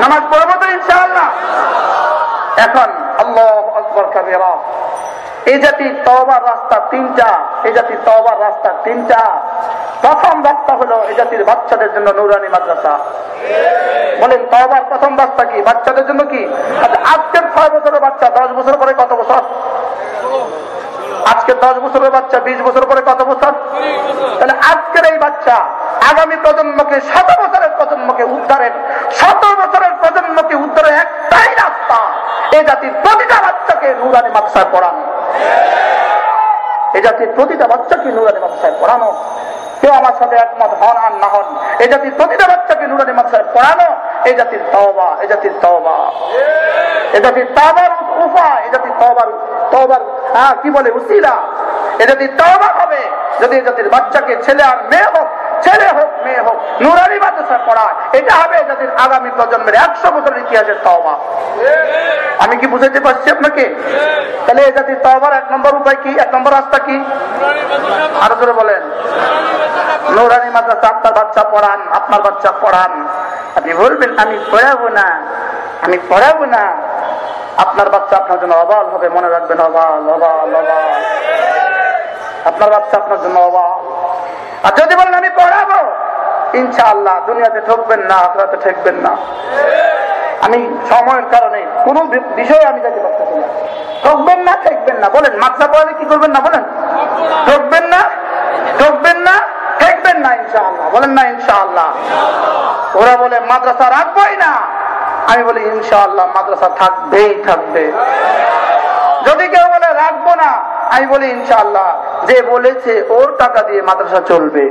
নামাজ পড়ব তো ইনশাআল্লাহ। এখন আল্লাহ আকবর কাবেরা। এই জাতির তওবার রাস্তা তিনটা এই জাতির তওবার রাস্তা তিনটা। প্রথম রাস্তা হলো এই জাতির বাচ্চাদের জন্য নুরানি মাদ্রাসা। বলেন তওবার প্রথম রাস্তা কি? বাচ্চাদের জন্য কি? আচ্ছা, আজকের ছয় বছরের বাচ্চা দশ বছর পরে কত বছর? আজকে দশ বছরের বাচ্চা বিশ বছর পরে কত বছর? তাহলে আজকের এই বাচ্চা আগামী প্রজন্মকে শত বছরের প্রজন্মকে উদ্ধারের শত বছরের প্রজন্মকে উদ্ধারের একটাই রাস্তা এই জাতির প্রতিটা বাচ্চাকে নুরানি মাদ্রাসায় পড়ানো। এই জাতির প্রতিটা বাচ্চাকে নুরানি মাদ্রাসায় পড়ানো। কেউ আমার সাথে একমত হন আর না হন এই জাতির প্রতিটা বাচ্চাকে নুরানি মাদ্রাসায় পড়ানো এই জাতির তওবা এই জাতির তওবা। এ জাতির তওবার উফা, এ জাতির তওবার তওবার হ্যাঁ কি বলে, উসিলা। এ জাতির তওবা হবে, যদি এ জাতির বাচ্চাকে ছেলে আর মেয়ে হোক ছেলে হোক, মেয়ে হোক, নুরানি মাদ্রাসা পড়ায় এটা হবে জাতির আগামী প্রজন্মের একশো বছরের ইতিহাসের তওবা। আমি কি বুঝাইতে পারছি আপনাকে? তাহলে এ জাতির এক নম্বর উপায় কি? এক নম্বর রাস্তা কি? আরও জোরে বলেন। নৌরানি মাদ্রাসা, আপনার বাচ্চা পড়ান, আপনার বাচ্চা পড়ান। আপনি বলবেন, আমি পড়াবো না, আমি পড়াবো না। আপনার বাচ্চা আপনার জন্য অবাল হবে, মনে রাখবেন, অবাল অবাল অবাল। আপনার বাচ্চা আপনার জন্য অবাল। আর যদি বলেন আমি পড়াবো, ইনশাআল্লাহ দুনিয়াতে ঠকবেন না, আখরাতে ঠেকবেন না। আমি সময়ের কারণে কোন বিষয়ে আমি যাতে পারতেছি না। ঠকবেন না, ঠেকবেন না। বলেন মাদ্রাসা পড়ালে কি করবেন না বলেন? ঠকবেন না ঠকবেন না, ঠেকবেন না, ইনশাআল্লাহ। বলেন না, ইনশাআল্লাহ। ওরা বলে, মাদ্রাসা রাখবোই না। আমি বলি, ইনশাআল্লাহ, মাদ্রাসা থাকবেই, থাকবে। যদি কেউ বলে, রাখব না, আমি বলি ইনশাল্লাহ যে বলেছে, ওর টাকা দিয়ে মাদ্রাসা চলবে।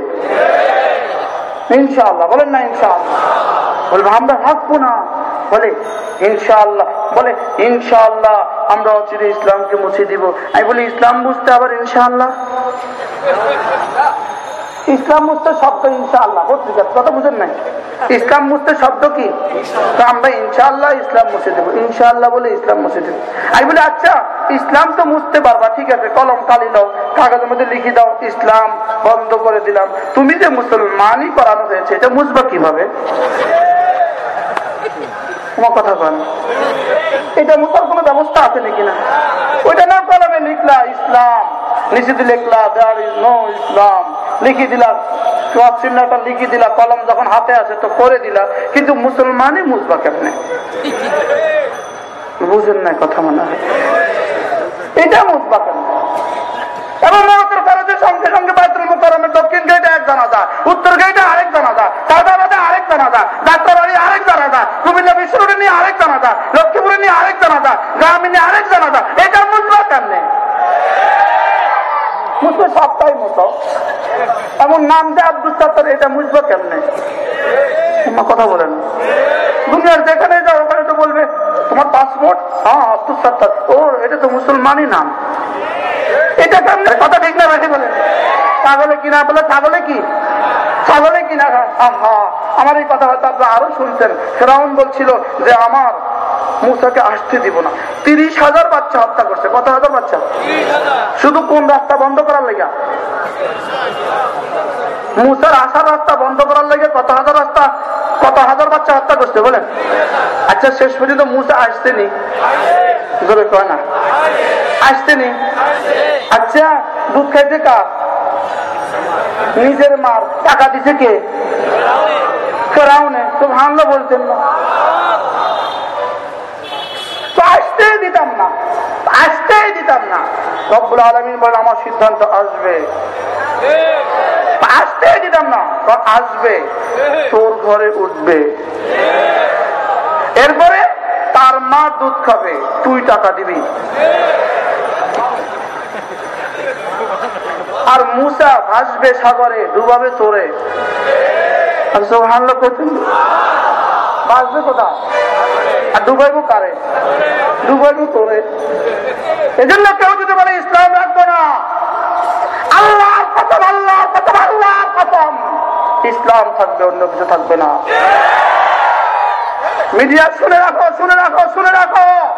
ইনশাল্লাহ বলেন না, ইনশাআল্লাহ। বলব, আমরা রাখব না। বলে ইনশাল্লাহ বলে ইনশাল্লাহ আমরা অচিরে ইসলামকে মুছে দিব। আমি বলি, ইসলাম বুঝতে আবার ইনশাআল্লাহ? ইসলাম মুস্তে শব্দ ইনশাআল্লাহ। পত্রিকা কথা বুঝেন নাই? ইসলাম মুস্তে শব্দ কি? তো আমরা ইনশাআল্লাহ ইসলাম মুছে দেবো। ইনশাআল্লাহ বলে ইসলাম মুছে দেবো। আমি বলি আচ্ছা ইসলাম তো মুছতে পারবা, ঠিক আছে, কলম কালি দাও কাগজের মধ্যে লিখে দাও, ইসলাম বন্ধ করে দিলাম। তুমি যে মুসলমানই করানো হয়েছে, এটা মুছবা কীভাবে? তোমার কথা কন এটা মুসার কোনো ব্যবস্থা আছে নাকি না? ওইটা না কলমে লিখলা, ইসলাম। নিচেতে লিখলা দেয়ার ইজ নো, ইসলাম। লিখে দিলা ক্রস চিহ্নটা লিখে দিলা, কলম যখন হাতে আছে তো করে দিলা। কিন্তু মুসলমানই মুসবা কেমনে? বুঝেন না কথা মনে হয়। এটা মুসবা কেন এবং মহতের খরচের সঙ্গে সঙ্গে বাইতুল মুকরমের দক্ষিণ গেটে এক জানাজা, উত্তর গেটে আরেক জানাজা সাদাবাদে আরেক জানাজা ডাক্তারবাড়ি আরেক জানাজা, কুমিল্লা বিশ্বরোডে নিয়ে আরেক জানাজা, লক্ষ্মীপুরে নিয়ে আরেক জানাজা, গ্রামে নিয়ে আরেক জানাজা। এটা মুসবা কেমনে? মুসবে সবটাই মতো এমন নাম যে আব্দুল সত্তর, এটা মুসবো কেমনে? কথা বলেন। দুনিয়ার যেখানে যাও, ওখানে তো বলবে, তোমার পাসপোর্ট হ্যাঁ আব্দুল সত্তর। ও, এটা তো মুসলমানই নাম। এটা কেমনে? কথা ঠিক না বেশি বলেন। ছাগলে কিনা বলে ছাগলে কি? ছাগলে কিনা আহা, আমার এই কথা হয়তো আপনারা আরও শুনছেন। ফেরাউন বলছিল যে, আমার মুসাকে আসতে দিব না। তিরিশ হাজার বাচ্চা হত্যা করছে। কত হাজার বাচ্চা? শুধু কোন রাস্তা বন্ধ করার লেগা? মুসার আসার রাস্তা বন্ধ করার লেগে কত হাজার রাস্তা কত হাজার বাচ্চা হত্যা করছে, বলেন? আচ্ছা শেষ পর্যন্ত মুসা আসতেনি জোরে কয় না? আসতেনি আচ্ছা দুধ খাইতে কার? নিজের মার। টাকা দিছে কে? ফেরাউনে তো ভাঙলো বলতেন না। আসতেই দিতাম না। আসতেই দিতাম না। রব্বুল আলমিন বলে আমার সিদ্ধান্ত আসবে। দিতাম না আসবে। তোর ঘরে উঠবে। এরপরে তার মা দুধ খাবে, তুই টাকা দিবি। আর মুসা ভাসবে সাগরে, ডুবাবে তোরে আর সব করছেন ভাসবে কোথায়? আর কারে? তোরে। এজন্য কেউ যদি বলে, ইসলাম রাখব না। আল্লাহ আল্লাহ আল্লাহ ইসলাম থাকবে, অন্য কিছু থাকবে না। মিডিয়া শুনে রাখো শুনে রাখো শুনে রাখো।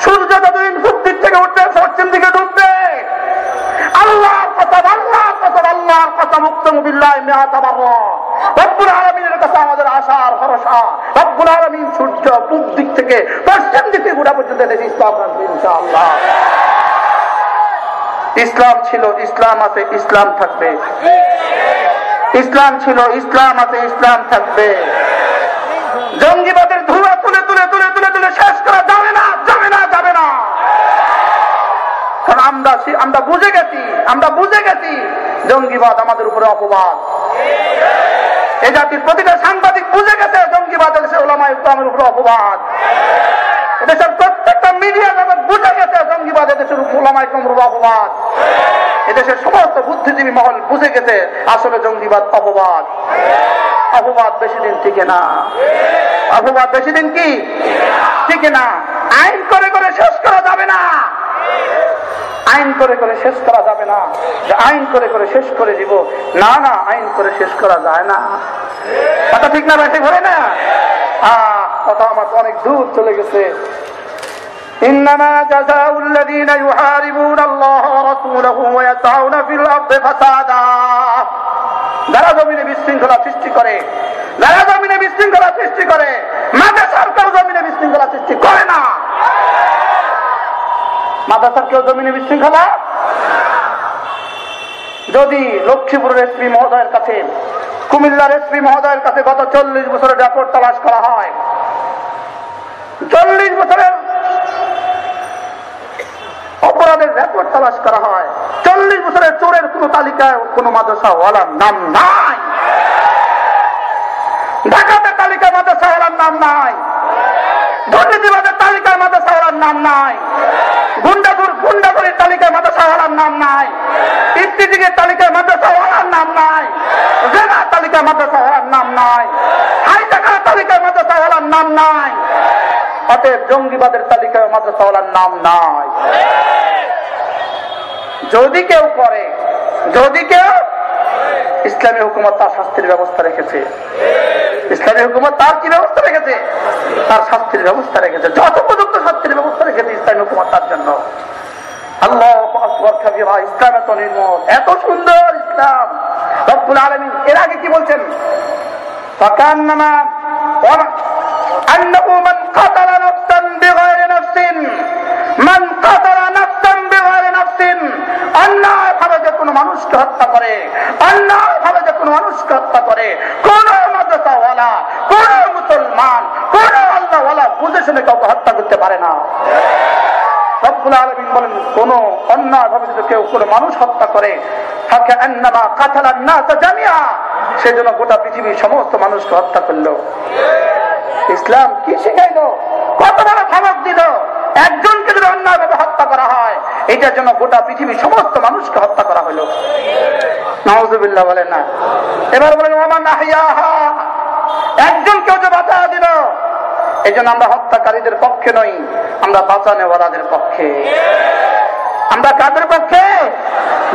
সূর্য যতদিন পূর্ব থেকে উঠবে পশ্চিম দিকে ডুববে আল্লাহর কথা আল্লাহর কথা আল্লাহর কথা মুক্ত বিল্লাহ রব্বুল আলমিনের কাছে আমাদের আশার ভরসা। রব্বুল আলমিন সূর্য দিক থেকে পশ্চিম দিকে পর্যন্ত ইসলাম ইনশাআল্লাহ। ইসলাম ছিল, ইসলাম আছে, ইসলাম থাকবে। ইসলাম ছিল, ইসলাম আছে, ইসলাম থাকবে। জঙ্গিবাদের ধুলা তুলে তুলে তুলে তুলে তুলে শেষ করা যাবে না যাবে না যাবে না। কারণ আমরা আমরা বুঝে গেছি, আমরা বুঝে গেছি, জঙ্গিবাদ আমাদের উপরে অপবাদ। এ জাতির প্রতিটা সাংবাদিক বুঝে গেছে জঙ্গিবাদ দেশে ওলামা ইসলামের উপরে অপবাদ। এদেশের প্রত্যেকটা মিডিয়া জগৎ বুঝে গেছে জঙ্গিবাদ এদেশের ওলামা ইসলামের উপর অপবাদ। এদেশের সমস্ত বুদ্ধিজীবী মহল বুঝে গেছে আসলে জঙ্গিবাদ অপবাদ। অপবাদ বেশি দিন টিকে না। অপবাদ বেশি দিন কি? টিকে না। আইন করে করে শেষ করা যাবে না। আইন করে করে শেষ করা যাবে না যে আইন করে করে শেষ করে দিব না না আইন করে শেষ করা যায় না কথা ঠিক না বেশি ঘরে না আহ কথা আমার অনেক দূর চলে গেছে إنما جزاء الذين يحاربون الله ورسوله ويسعون في الأرض فسادا যারা জমিনে বিশৃঙ্খলা সৃষ্টি করে যারা জমিনে বিশৃঙ্খলা সৃষ্টি করে মাদ্রাসার কেউ জমিনে বিশৃঙ্খলা সৃষ্টি করে না মাদ্রাসার কেউ জমিনে বিশৃঙ্খলা? যদি লক্ষ্মীপুরের এসপি মহোদয়ের কাছে, কুমিল্লার এসপি মহোদয়ের কাছে গত চল্লিশ বছরের রেকর্ড তালাশ করা হয়, চল্লিশ বছরের অপরাধের রেকর্ড তালাশ করা হয়, চল্লিশ বছরের চোরের কোন তালিকায় কোন মাদ্রাসা ওয়ালার নাম নাই। ঢাকাতে তালিকা মাদ্রাসা ওয়ালার নাম নাই। দুর্নীতিবাদের তালিকায় মাদ্রাসা ওয়ালার নাম নাই। গুন্ডাগুর গুন্ডাগুরির তালিকায় মাদ্রাসা ওয়ালার নাম নাই। ইফতিজিকের তালিকায় মাদ্রাসা ওয়ালার নাম নাই। জেনার তালিকায় মাদ্রাসা ওয়ালার নাম নাই। হাইটাকার তালিকায় মাদ্রাসা ওয়ালার নাম নাই। অতএব জঙ্গিবাদের তালিকায় মাদ্রাসাওয়ালার নাম নাই। যদি কেউ করে, যদি কেউ ইসলামী হুকুমত তার শাস্তির ব্যবস্থা রেখেছে ইসলামী হুকুমত তার কি ব্যবস্থা রেখেছে তার শাস্তির ব্যবস্থা রেখেছে যত উপযুক্ত শাস্তির ব্যবস্থা রেখেছে ইসলামী হুকুমত তার জন্য আল্লাহ ইসলাম এত নির্মল এত সুন্দর ইসলাম রব্বুল আলমী এর আগে কি বলছেন فكأنما أنه من قتل نفسا بغير نفس من قتل মানুষকে হত্যা করে অন্যায় ভাবে যে কোনো মানুষকে হত্যা করে, কোন মাদ্রাসাওয়ালা, কোন মুসলমান, কোন আল্লাহওয়ালা বুঝে শুনে কাউকে হত্যা করতে পারে না। অন্যায় ভাবে কেউ কোনো মানুষ হত্যা করে না জানিয়া গোটা পৃথিবীর সমস্ত মানুষকে হত্যা করল। ইসলাম কি কত একজনকে যদি অন্যায়ভাবে হত্যা করা হয় এটার জন্য গোটা পৃথিবীর সমস্ত মানুষকে হত্যা করা হলো। নওয়াজুবিল্লাহ বলেন না। এবার বলেন আমার কেউ যে বাঁচা দিল এই আমরা হত্যাকারীদের পক্ষে নই, আমরা বাঁচানেওয়ালাদের পক্ষে। আমরা কাদের পক্ষে?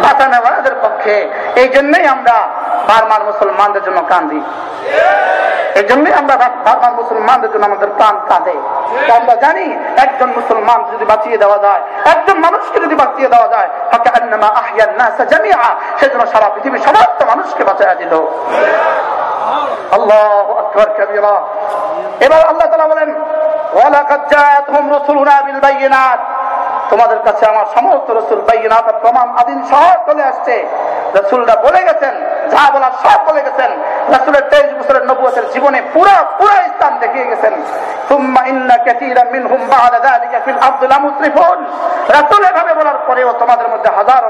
বাঁচানেওয়ালাদের পক্ষে। এই জন্যই আমরা বারবার মুসলমানদের জন্য কান্দি। এই জন্যই আমরা বারবার মুসলমানদের জন্য আমাদের প্রাণ কাঁদে। আমরা জানি একজন মুসলমান যদি বাঁচিয়ে দেওয়া যায়, একজন মানুষকে যদি বাঁচিয়ে দেওয়া যায় তাকে আন্নামা আহিয়ান নাসা জামিয়া সেজন্য সারা পৃথিবীর সমস্ত মানুষকে বাঁচাইয়া দিল। আল্লাহ এবার আল্লাহ তালা বলেন, ওয়ালাকাদ জাআতহুম রাসূলুনা বিল বাইয়িনাত। তোমাদের কাছে আমার সমস্ত রসুল বাইনাথ প্রমাণ আদিন সহ চলে আসছে। রসুলরা বলে গেছেন, যা বলার সব বলে গেছেন। রসুলের তেইশ বছরের নবুয়ের জীবনে পুরা পুরা ইসলাম দেখিয়ে গেছেন।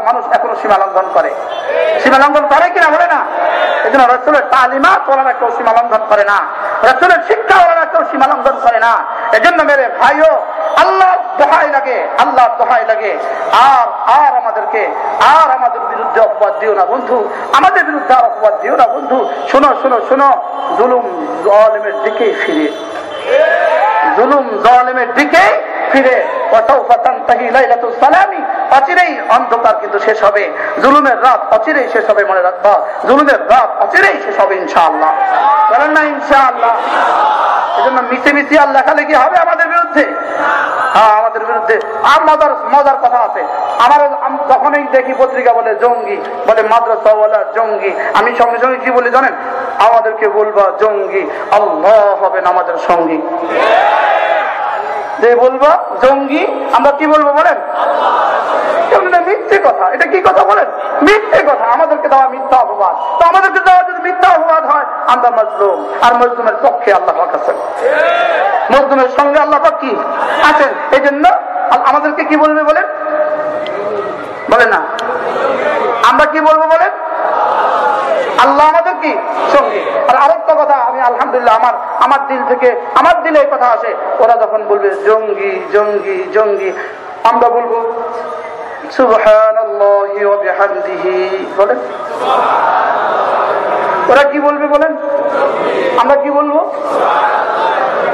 মানুষ এখনও সীমা লঙ্ঘন করে। সীমা করে কিনা বলে না? এই জন্য সীমা লঙ্ঘন করে না। শিক্ষা সীমা লঙ্ঘন করে না। এজন্য মেরে ভাইও আল্লাহ দোহাই লাগে, আল্লাহ দোহাই লাগে। আর আর আমাদেরকে, আর আমাদের বিরুদ্ধে অপবাদ দিও না বন্ধু। আমাদের বিরুদ্ধে আর অপবাদ দিও না বন্ধু। শোনো শোনো শোনো। জুলুম ফিরে। জুলুম দিকে ফিরে। অন্ধকার কিন্তু শেষ হবে। জুলুমের রাত অচিরেই শেষ হবে মনে রাখবা। জুলুমের রাত অচিরেই শেষ হবে ইনশাআল্লাহ। বলেন না ইনশাআল্লাহ। এজন্য মিশে মিশে আল্লাহ খালে কি হবে আমাদের বিরুদ্ধে? হ্যাঁ আমাদের বিরুদ্ধে আর মজার মজার কথা আছে। আমার তখনই দেখি পত্রিকা বলে জঙ্গি, বলে মাদ্রাসা বলে জঙ্গি। আমি সঙ্গে সঙ্গে কি বলি জানেন? আমাদেরকে বলবা জঙ্গি, আল্লাহ হবেন আমাদের সঙ্গী। যে বলব, জঙ্গি, আমরা কি বলব বলেন? মিথ্যে কথা? এটা কি কথা বলেন? মিথ্যে কথা। আমাদেরকে দেওয়া মিথ্যা অপবাদ। তো আমাদেরকে দেওয়া যদি মিথ্যা অপবাদ হয়, আমরা মজলুম। আর মজলুমের পক্ষে আল্লাহ আছেন। মজলুমের সঙ্গে আল্লাহ কি? আছেন। এই জন্য আমাদেরকে কি বলবে বলেন? বলেন না। আমরা কি বলব বলেন? আল্লাহ আমাদের কি? সঙ্গে আর আরেকটা কথা, আমি আলহামদুলিল্লাহ আমার আমার দিল থেকে, আমার দিলে এই কথা আসে। ওরা যখন বলবে, জঙ্গি জঙ্গি জঙ্গি, আমরা বলব বলেন। ওরা কি বলবে বলেন? আমরা কি বলব?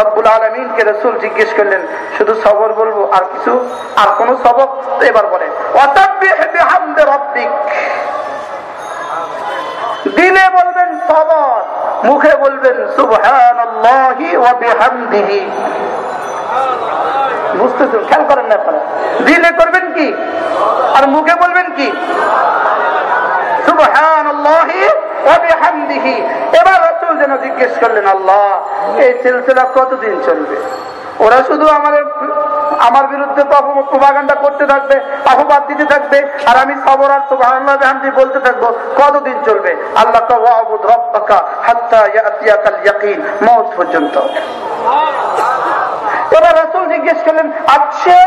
রব্বুল আলমিনকে রসুল জিজ্ঞেস করলেন, শুধু সবর বলব আর কিছু? আর কোন সবক এবার বলেন দিলে বলবেন সবর, মুখে বলবেন সুবহান খেয়াল করেন না দিলে করবেন কি? আর মুখে বলবেন কি? সুবহান এবার রসুল যেন জিজ্ঞেস করলেন, আল্লাহ, এই সিলসিলা কতদিন চলবে? ওরা শুধু আমার আমার বিরুদ্ধে প্রভাগান্ডা করতে থাকবে অপবাদ দিতে থাকবে, আর আমি বলতে থাকব, কতদিন চলবে? আল্লাহ পর্যন্ত। এবার রসুল জিজ্ঞেস করলেন আচ্ছা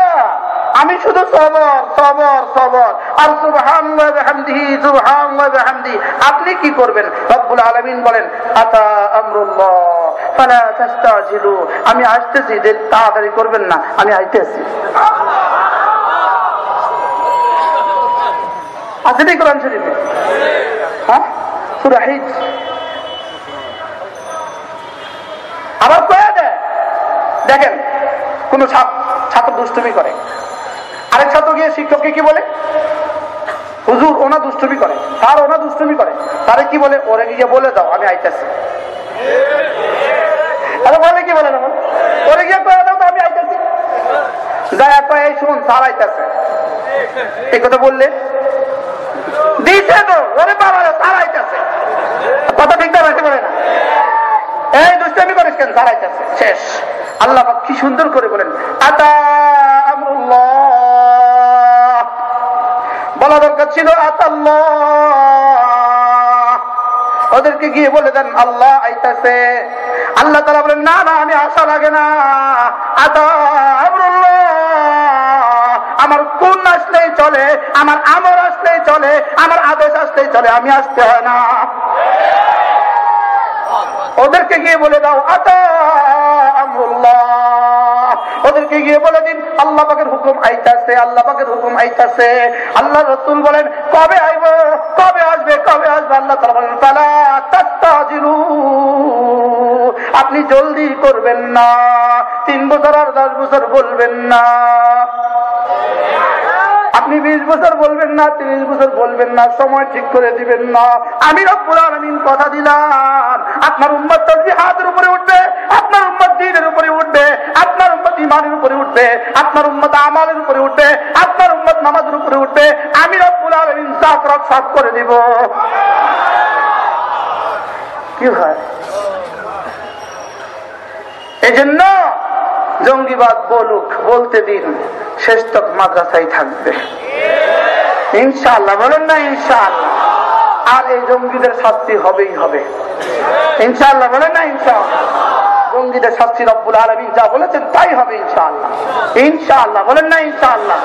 আমি শুধু সবর সবর সবর। আর সুবহানদি সুবহানদি আপনি কি করবেন? রব্বুল আলমিন বলেন, আতা আমরুল্লাহ আমি আসতেছি, যে তাড়াতাড়ি করবেন না, আমি আসতেছি আছে নি কোরআন শরীফে? হ্যাঁ? আবার কয়ে দেখেন, কোন ছাত্র দুষ্টুমি করে। আরেক ছাত্র গিয়ে শিক্ষককে কি বলে? হুজুর, ওনা দুষ্টমি করে। তার ওনা দুষ্টমি করে। তারে কি বলে? ওরে গিয়ে বলে দাও, আমি আইতেছি। বলে কি বলে ওরে গিয়ে কয়ে দাও তো, আমি আইতেছে। শেষ। আল্লাহ কি সুন্দর করে বলেন, আতা ছিল ওদেরকে গিয়ে বলে দেন, আল্লাহ আইতাছে। আল্লাহ তারা বলেন, না না, আমি আসা লাগে না। আতা আমার কোন আসলেই চলে, আমার আমর আসলেই চলে, আমার আদেশ আসলেই চলে, আমি আসতে হয় না। ওদেরকে গিয়ে বলে দাও, আতা আমরুল্লাহ। ওদেরকে গিয়ে বলে আল্লাহ পাকের হুকুম আইতাছে, আল্লাহ পাকের হুকুম আইতাছে। আল্লাহ রসুল বলেন, কবে আইব? কবে আসবে? কবে আসবে? আল্লাহ বলেন তালা তাস্তাজিলু। আপনি জলদি করবেন না, তিন বছর আর দশ বছর বলবেন না। আপনি বিশ বছর বলবেন না, তিরিশ বছর বলবেন না, সময় ঠিক করে দিবেন না। আমি রব্বুল কথা দিলাম, আপনার উম্মত হাতের উপরে উঠবে, আপনার উম্মত দিনের উপরে উঠবে, আপনার ইমানের উপরে উঠবে, আপনার উম্মত আমালের উপরে উঠবে, আপনার উম্মত নামাজের উপরে উঠবে, আমি রব্বুল আলমিন সাফ রব সাফ করে দিব। কি হয়? এই জন্য জঙ্গিবাদ বলুক, বলতে দিন, শেষ তক মাদ্রাসায় থাকবে। ইনশাআল্লাহ, বলেন না ইনশাআল্লাহ, আর এই জঙ্গিদের শাস্তি হবেই হবে। ইনশাআল্লাহ, বলেন না ইনশাআল্লাহ। জঙ্গিদের শাস্তি রব্বুল আলমী যা বলেছেন তাই হবে ইনশাআল্লাহ। ইনশাআল্লাহ, বলেন না ইনশাআল্লাহ।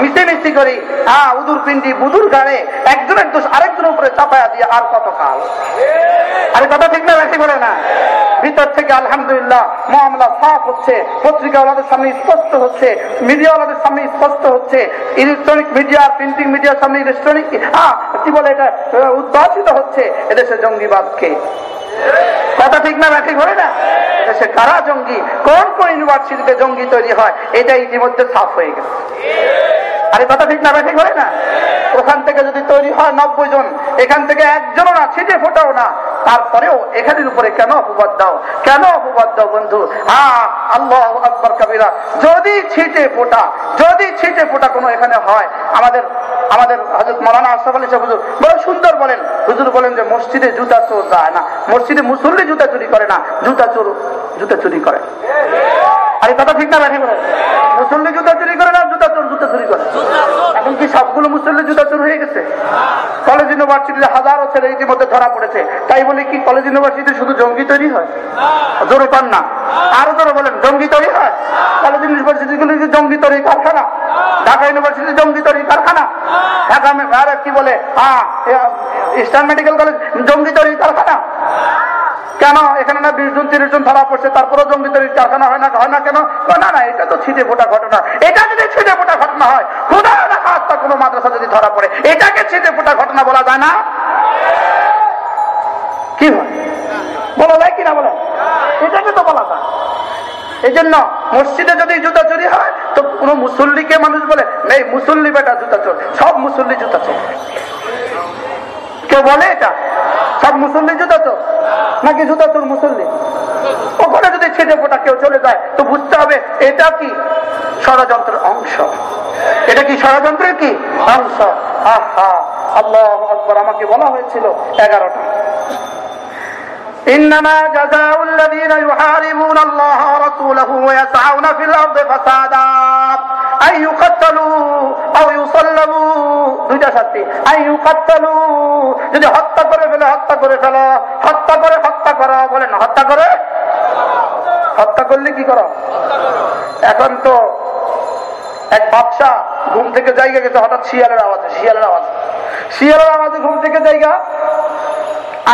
মিশে মিশি করি হ্যাঁ উদুর পিন্ডি, বুদুর গাড়ে একজনের দোষ, আরেকজনের উপরে চাপায়া দিয়ে আর কত কাল আরে কথা ঠিক না, বেশি বলে না। ভিতর থেকে আলহামদুলিল্লাহ মামলা সাফ হচ্ছে, পত্রিকাওয়ালাদের সামনে স্পষ্ট হচ্ছে, মিডিয়াওয়ালাদের সামনে স্পষ্ট হচ্ছে, ইলেকট্রনিক মিডিয়া, প্রিন্টিং মিডিয়ার সামনে ইলেকট্রনিক কি বলে এটা উদ্ভাসিত হচ্ছে, এদেশে জঙ্গিবাদকে। কথা ঠিক না ঠিক হয় না? দেশে কারা জঙ্গি? কোন কোন ইউনিভার্সিটিতে জঙ্গি তৈরি হয়? এটা ইতিমধ্যে সাফ হয়ে গেছে। আরে কথা ঠিক না ঠিক হয় না। ওখান থেকে যদি তৈরি হয় নব্বই জন, এখান থেকে একজনও না, ছিটে ফোটাও না। তারপরেও এখানের উপরে কেন অপবাদ দাও? কেন অপবাদ দাও, বন্ধু? আল্লাহ আকবর কাবিরা। যদি ছিটে ফোটা, যদি ছিটে ফোটা কোনো এখানে হয়, আমাদের আমাদের হজরত মৌলানা আশরাফ আলী হুজুর বড় সুন্দর বলেন। হুজুর বলেন যে, মসজিদে জুতা চোর যায় না। মসজিদে মুসল্লি জুতা চুরি করে না, জুতা চোর, জুতা চুরি করে। আরে কথা ঠিক না। মুসল্লি জুতা চুরি করে না জুতা চোর করে। এখন কি সবগুলো মুসল্লি জুতা চোর হয়ে গেছে? কলেজ ইউনিভার্সিটিতে হাজারো ছেলে ইতিমধ্যে ধরা পড়েছে। তাই বলে কি কলেজ ইউনিভার্সিটিতে শুধু জঙ্গি তৈরি হয়? জোরে পান না। আরও জোরে বলেন জঙ্গি তৈরি হয়? কলেজ ইউনিভার্সিটিগুলো জঙ্গি তৈরি কারখানা? ঢাকা ইউনিভার্সিটি জঙ্গি তৈরি কারখানা? ঢাকা আর কি বলে? হ্যাঁ ইস্টার্ন মেডিকেল কলেজ জঙ্গি তৈরি কারখানা? কেন? এখানে না বিশ জন, তিরিশ জন ধরা পড়ছে, তারপরেও জঙ্গি তৈরি কারখানা হয় না হয় না কেন? না না, এটা তো ছিটে ফোটা ঘটনা। এটা যদি ছিটে ফোটা ঘটনা হয় খুদা রাখা কোনো মাদ্রাসা যদি ধরা পড়ে, এটাকে ছিটে ফোটা ঘটনা বলা যায় না? কি হয়? বলা যায় কিনা বলে? এটাকে তো বলা যায়। এই জন্য মসজিদে যদি জুতা চুরি হয়, তো কোন মুসল্লিকে মানুষ বলে, নেই, মুসল্লি বেটা জুতা চোর। সব মুসল্লি জুতা চোর। কেউ বলে এটা? সব মুসল্লি জুতা চোর নাকি জুতা চোর মুসল্লি ওখানে যদি ছেটে ফোটা কেউ চলে যায় তো বুঝতে হবে এটা কি ষড়যন্ত্রের অংশ এটা কি ষড়যন্ত্রের কি অংশ আহা আল্লাহ আকবর আমাকে বলা হয়েছিল এগারোটা إنما جزاء الذين يحاربون الله ورسوله ويسعون في الأرض فسادا আই ইউকাত্তালু, আও ইউসাল্লামু, দুইটা শাস্তি। আই ইউকাত্তালু, যদি হত্যা করে ফেলে, হত্যা করে ফেলো। হত্যা করে, হত্যা করা, বলেন, হত্যা করে? হত্যা করলে কি করো? এখন তো এক বাদশা ঘুম থেকে জায়গা গেছে, হঠাৎ শিয়ালের আওয়াজে, শিয়ালের আওয়াজ। শিয়ালের আওয়াজে ঘুম থেকে জায়গা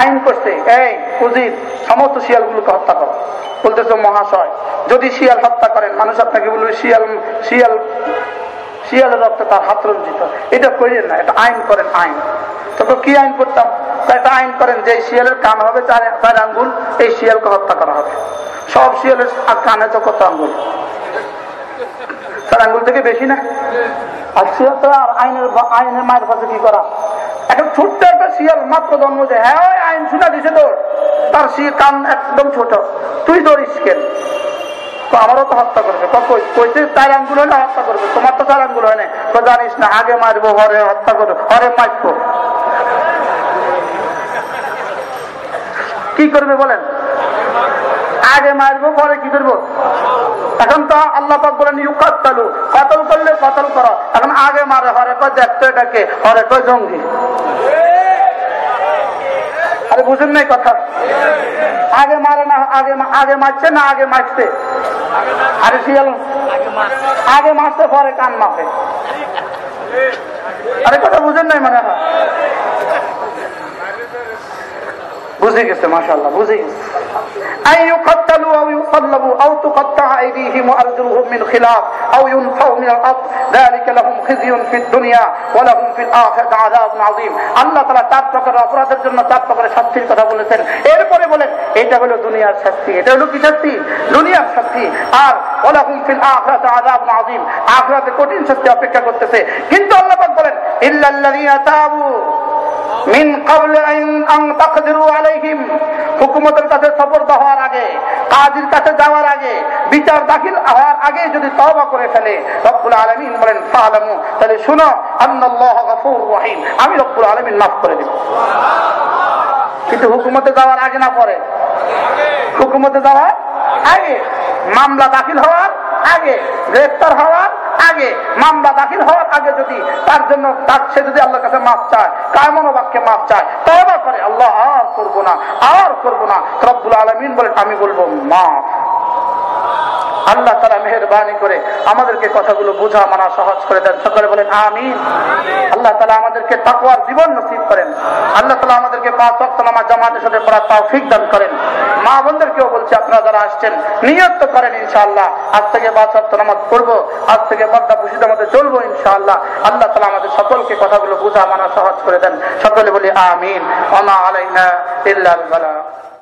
আইন করছে। এই উজির সমস্ত শিয়ালগুলোকে হত্যা করো। বলতেছে, মহাশয়, যদি শিয়াল হত্যা করেন, মানুষ আপনাকে বলবে, শিয়াল শিয়াল, শিয়ালের রক্ত তার হাত রঞ্জিত। এটা করেন না, এটা আইন করেন, আইন। তবে কি আইন করতাম? একটা আইন করেন, যে শিয়ালের কান হবে চার আঙ্গুল, এই শিয়ালকে হত্যা করা হবে। সব শিয়ালের কানে তো কত আঙ্গুল? চার আঙ্গুল থেকে বেশি না? আর শিয়াল তো আর আইনের আইনের মায়ের কাছে কি করা? এখন ছোট্ট একটা শিয়াল মাত্র জন্ম যে হ্যাঁ আইন শুনা দিছে তোর। তার সি কান একদম ছোট। তুই দৌড়িস কেন? আমারও তো হত্যা করবে হত্যা করবে। তোমার তো তো জানিস না, আগে মারবো হত্যা করব হরে কি করবে বলেন? আগে মারবো, পরে কি করব? এখন তো আল্লাহ পাক বলেন, ইউকাত্তালু, কতল করলে কতল করো। এখন আগে মারে হরে কয় দেখতো এটাকে। হরে কয়, জঙ্গি। আরে বুঝুন নাই কথা? আগে মারে না, আগে আগে মারছে না আগে মারছে? আরে শিয়াল আগে মারছে, পরে কান মাপে। আরে কথা বুঝেন নাই মানে বুঝে গেছে, মাশাআল্লাহ, বুঝে গেছে। أن يقتلوا أو يصلبوا أو تقطع أيديهم وأرجلهم من خلاف أو ينفوا من الأرض ذلك لهم خزي في الدنيا ولهم في الآخرة عذاب عظيم আল্লাহ তাআলা চার প্রকার অপরাধের জন্য চার প্রকারের শাস্তির কথা বলেছেন এরপরে বলেন এটা হলো দুনিয়ার শাস্তি এটা হলো কি শাস্তি দুনিয়ার শাস্তি আর ওলাহুম ফিল আখিরাতে আযাবুন আযীম আখিরাতে কঠিন শাস্তি অপেক্ষা করতেছে কিন্তু আল্লাহ পাক বলেন ইল্লাল্লাযীনা তাবু মিন ক্বাবলি আন আন তাকদিরু আলাইহিম হুকুমতের কাছে সফর হওয়ার আগে, কাজীর কাছে যাওয়ার আগে, বিচার দাখিল হওয়ার আগে যদি তওবা করে ফেলে, রব্বুল আলামিন বলেন, ফালামু তাহলে শুনো রহিম আমি রব্বুল আলামিন মাফ করে দেব। কিন্তু হুকুমতে যাওয়ার আগে না পরে? হুকুমতে যাওয়ার আগে, মামলা দাখিল হওয়ার আগে, গ্রেফতার হওয়ার আগে, মামলা দাখিল হওয়ার আগে যদি, তার জন্য তার, সে যদি আল্লাহর কাছে মাফ চায় কায়মন বাক্যে মাফ চায় তবা করে, আল্লাহ আর করব না, আর করব না। রব্বুল আলমিন বলে আমি বলব, মাফ। আল্লাহ তারা মেহরবানি করে আমাদেরকে কথাগুলো বোঝা, মানা, সহজ করে দেন। সকলে বলেন, আমিন। আল্লাহ তালা আমাদেরকে তাকুয়ার জীবন নসিব করেন। আল্লাহ তালা আমাদেরকে পাঁচ অক্ট নামাজ জামাতের সাথে পড়ার তৌফিক দান করেন। মা বোনদেরকেও বলছি, আপনারা যারা আসছেন, নিয়ত তো করেন ইনশাআল্লাহ। আজ থেকে পাঁচ অক্ট নামাজ পড়ব, আজ থেকে পর্দা পুষিতে মধ্যে চলবো ইনশাআল্লাহ। আল্লাহ তালা আমাদের সকলকে কথাগুলো বোঝা, মানা, সহজ করে দেন। সকলে বলি, আমিন। অনা আলাইনা ইল্লাল বালা।